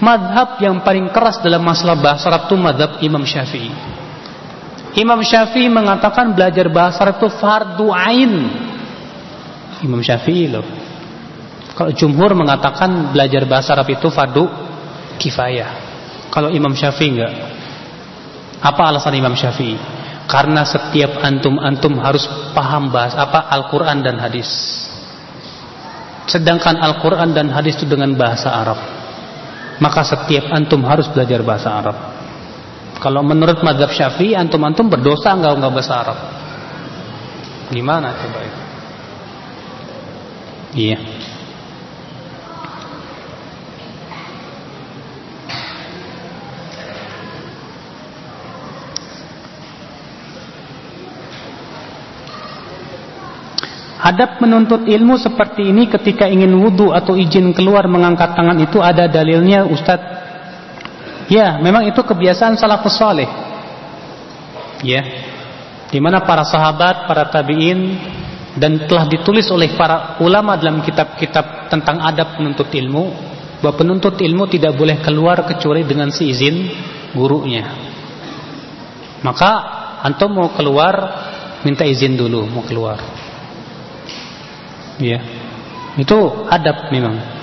Madhab yang paling keras dalam masalah bahasa Arab itu madhab Imam Syafi'i. Imam Syafi'i mengatakan belajar bahasa Arab itu fardu ain. Imam Syafi'i loh. Kalau jumhur mengatakan belajar bahasa Arab itu fardu kifayah. Kalau Imam Syafi'i enggak. Apa alasan Imam Syafi'i? Karena setiap antum-antum harus paham bahasa apa Al-Qur'an dan hadis. Sedangkan Al-Qur'an dan hadis itu dengan bahasa Arab maka setiap antum harus belajar bahasa Arab. Kalau menurut madhab syafi'i antum-antum berdosa enggak enggak bahasa Arab. Gimana coba itu? Iya. Adab menuntut ilmu seperti ini ketika ingin wudhu atau izin keluar mengangkat tangan itu ada dalilnya Ustadz. Ya, memang itu kebiasaan salafus saleh. Ya. Di mana para sahabat, para tabi'in dan telah ditulis oleh para ulama dalam kitab-kitab tentang adab menuntut ilmu bahwa penuntut ilmu tidak boleh keluar kecuali dengan seizin gurunya. Maka antum mau keluar minta izin dulu mau keluar. Ya. Itu adab memang.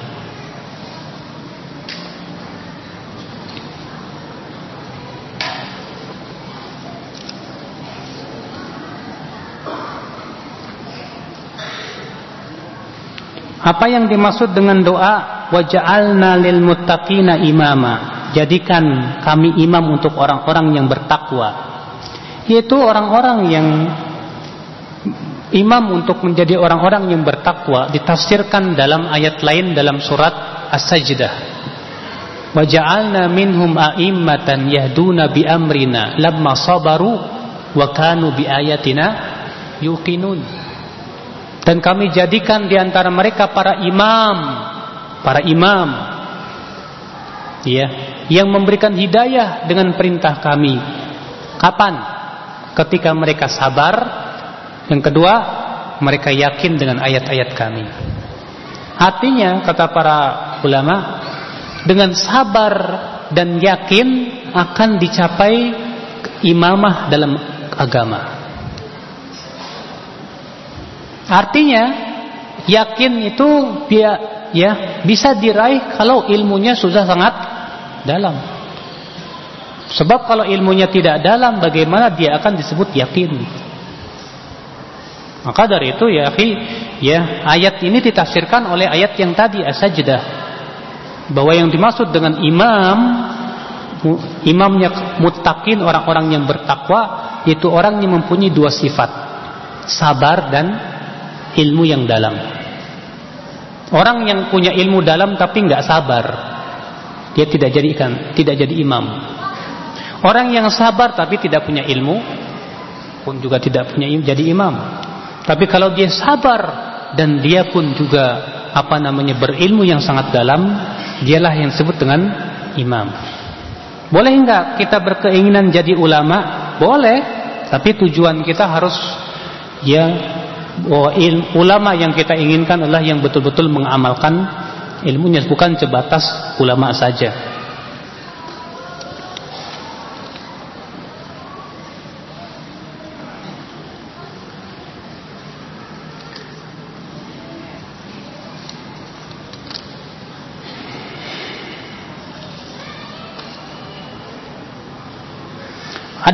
Apa yang dimaksud dengan doa waja'alna lil muttaqina imama? Jadikan kami imam untuk orang-orang yang bertakwa. Yaitu orang-orang yang imam untuk menjadi orang-orang yang bertakwa ditafsirkan dalam ayat lain dalam surat As-Sajdah. Wa minhum a'immatan yahduna bi amrina lamma sabaru wa kanu bi ayatina yuqinun. Dan kami jadikan di antara mereka para imam, para imam ya, yang memberikan hidayah dengan perintah kami. Kapan? Ketika mereka sabar yang kedua, mereka yakin dengan ayat-ayat kami. Artinya, kata para ulama, dengan sabar dan yakin akan dicapai imamah dalam agama. Artinya, yakin itu dia ya bisa diraih kalau ilmunya sudah sangat dalam. Sebab kalau ilmunya tidak dalam, bagaimana dia akan disebut yakin? Maka dari itu ya akhi, ya ayat ini ditafsirkan oleh ayat yang tadi as-sajdah. Bahwa yang dimaksud dengan imam imamnya muttaqin orang-orang yang bertakwa itu orang yang mempunyai dua sifat. Sabar dan ilmu yang dalam. Orang yang punya ilmu dalam tapi nggak sabar, dia tidak jadikan, tidak jadi imam. Orang yang sabar tapi tidak punya ilmu pun juga tidak punya jadi imam. Tapi kalau dia sabar dan dia pun juga apa namanya berilmu yang sangat dalam, dialah yang disebut dengan imam. Boleh enggak kita berkeinginan jadi ulama? Boleh, tapi tujuan kita harus ya il, ulama yang kita inginkan adalah yang betul-betul mengamalkan ilmunya bukan sebatas ulama saja.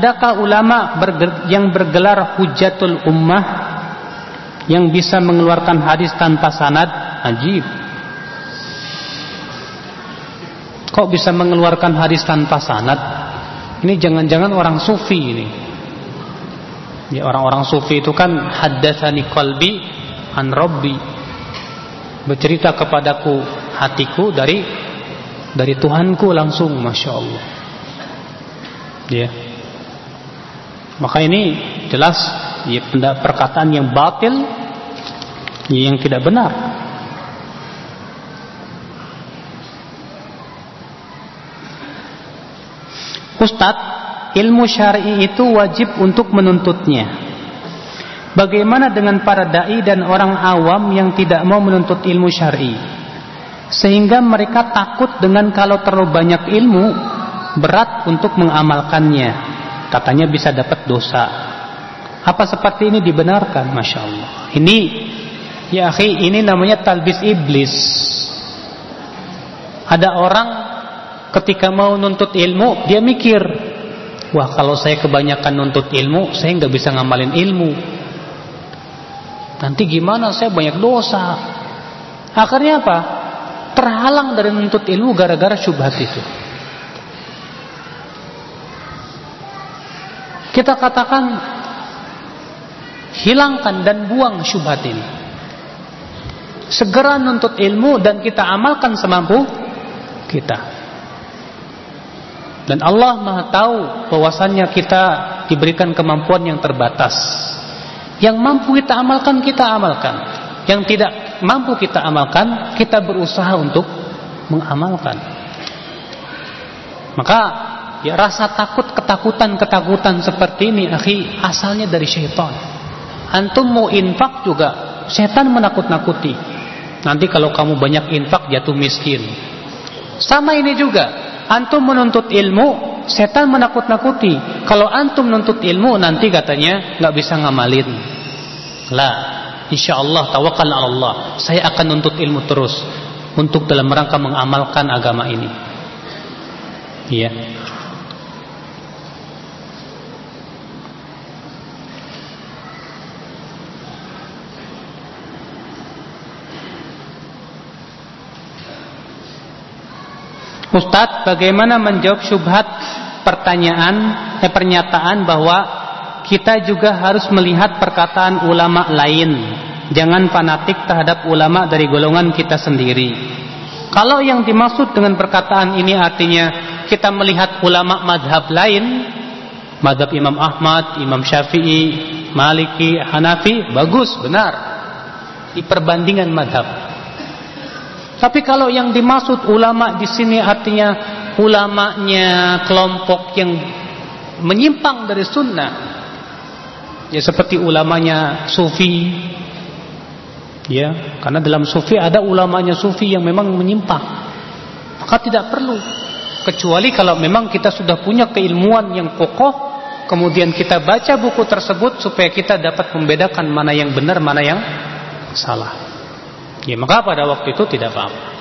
Adakah ulama yang bergelar hujatul ummah yang bisa mengeluarkan hadis tanpa sanad? Ajib. Kok bisa mengeluarkan hadis tanpa sanad? Ini jangan-jangan orang sufi ini. Ya orang-orang sufi itu kan haddatsani qalbi an rabbi. Bercerita kepadaku hatiku dari dari Tuhanku langsung, masya Allah. Ya. Maka ini jelas ya, perkataan yang batil yang tidak benar. Ustadz, ilmu syar'i itu wajib untuk menuntutnya. Bagaimana dengan para dai dan orang awam yang tidak mau menuntut ilmu syar'i? Sehingga mereka takut dengan kalau terlalu banyak ilmu berat untuk mengamalkannya. Katanya bisa dapat dosa. Apa seperti ini dibenarkan? Masya Allah. Ini, ya akhi, ini namanya talbis iblis. Ada orang ketika mau nuntut ilmu, dia mikir, wah kalau saya kebanyakan nuntut ilmu, saya nggak bisa ngamalin ilmu. Nanti gimana? Saya banyak dosa. Akhirnya apa? Terhalang dari nuntut ilmu gara-gara syubhat itu. Kita katakan hilangkan dan buang syubhat ini. Segera nuntut ilmu dan kita amalkan semampu kita. Dan Allah Maha tahu bahwasannya kita diberikan kemampuan yang terbatas. Yang mampu kita amalkan kita amalkan. Yang tidak mampu kita amalkan, kita berusaha untuk mengamalkan. Maka Ya rasa takut ketakutan-ketakutan seperti ini akhi asalnya dari syaitan. Antum mau infak juga setan menakut-nakuti. Nanti kalau kamu banyak infak jatuh miskin. Sama ini juga. Antum menuntut ilmu, setan menakut-nakuti. Kalau antum menuntut ilmu nanti katanya nggak bisa ngamalin. Lah, insyaallah tawakal Allah. Saya akan nuntut ilmu terus untuk dalam rangka mengamalkan agama ini. Iya. Ustadz, bagaimana menjawab syubhat pertanyaan eh, pernyataan bahwa kita juga harus melihat perkataan ulama lain. Jangan fanatik terhadap ulama dari golongan kita sendiri. Kalau yang dimaksud dengan perkataan ini artinya kita melihat ulama madhab lain, madhab Imam Ahmad, Imam Syafi'i, Maliki, Hanafi, bagus, benar. Di perbandingan madhab. Tapi kalau yang dimaksud ulama di sini artinya ulamanya kelompok yang menyimpang dari sunnah. Ya seperti ulamanya sufi. Ya, karena dalam sufi ada ulamanya sufi yang memang menyimpang. Maka tidak perlu kecuali kalau memang kita sudah punya keilmuan yang kokoh kemudian kita baca buku tersebut supaya kita dapat membedakan mana yang benar mana yang salah. Ya maka pada waktu itu tidak apa-apa.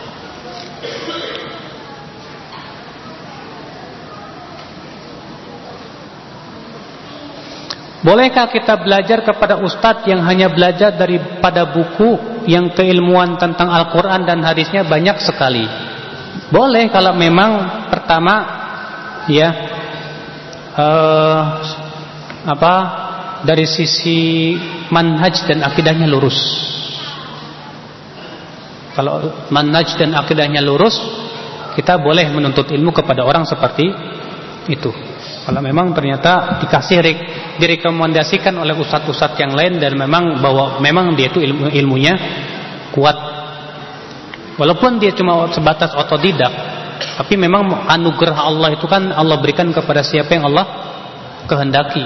Bolehkah kita belajar kepada ustadz yang hanya belajar daripada buku yang keilmuan tentang Al-Quran dan hadisnya banyak sekali? Boleh kalau memang pertama ya uh, apa dari sisi manhaj dan akidahnya lurus. Kalau manhaj dan akidahnya lurus, kita boleh menuntut ilmu kepada orang seperti itu. Kalau memang ternyata dikasih direkomendasikan oleh ustadz-ustadz yang lain dan memang bahwa memang dia itu ilmu ilmunya kuat. Walaupun dia cuma sebatas otodidak, tapi memang anugerah Allah itu kan Allah berikan kepada siapa yang Allah kehendaki.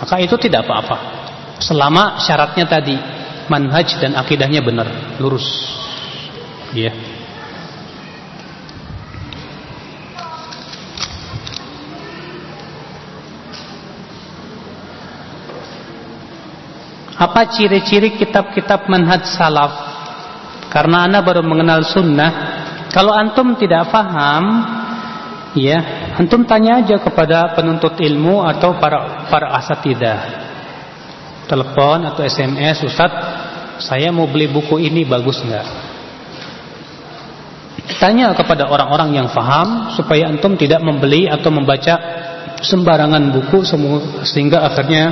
Maka itu tidak apa-apa. Selama syaratnya tadi manhaj dan akidahnya benar, lurus. Ya. Apa ciri-ciri kitab-kitab manhaj salaf? Karena anda baru mengenal sunnah. Kalau antum tidak faham, ya, antum tanya aja kepada penuntut ilmu atau para para asatidah. Telepon atau SMS, Ustaz, saya mau beli buku ini bagus nggak? Tanya kepada orang-orang yang faham supaya antum tidak membeli atau membaca sembarangan buku sehingga akhirnya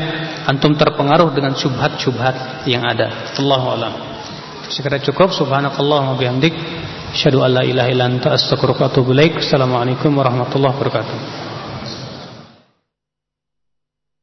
antum terpengaruh dengan syubhat-syubhat yang ada. Allahu. Sekira cukup subhanakallah bihamdik an la ilaha illa anta. Assalamualaikum warahmatullahi wabarakatuh.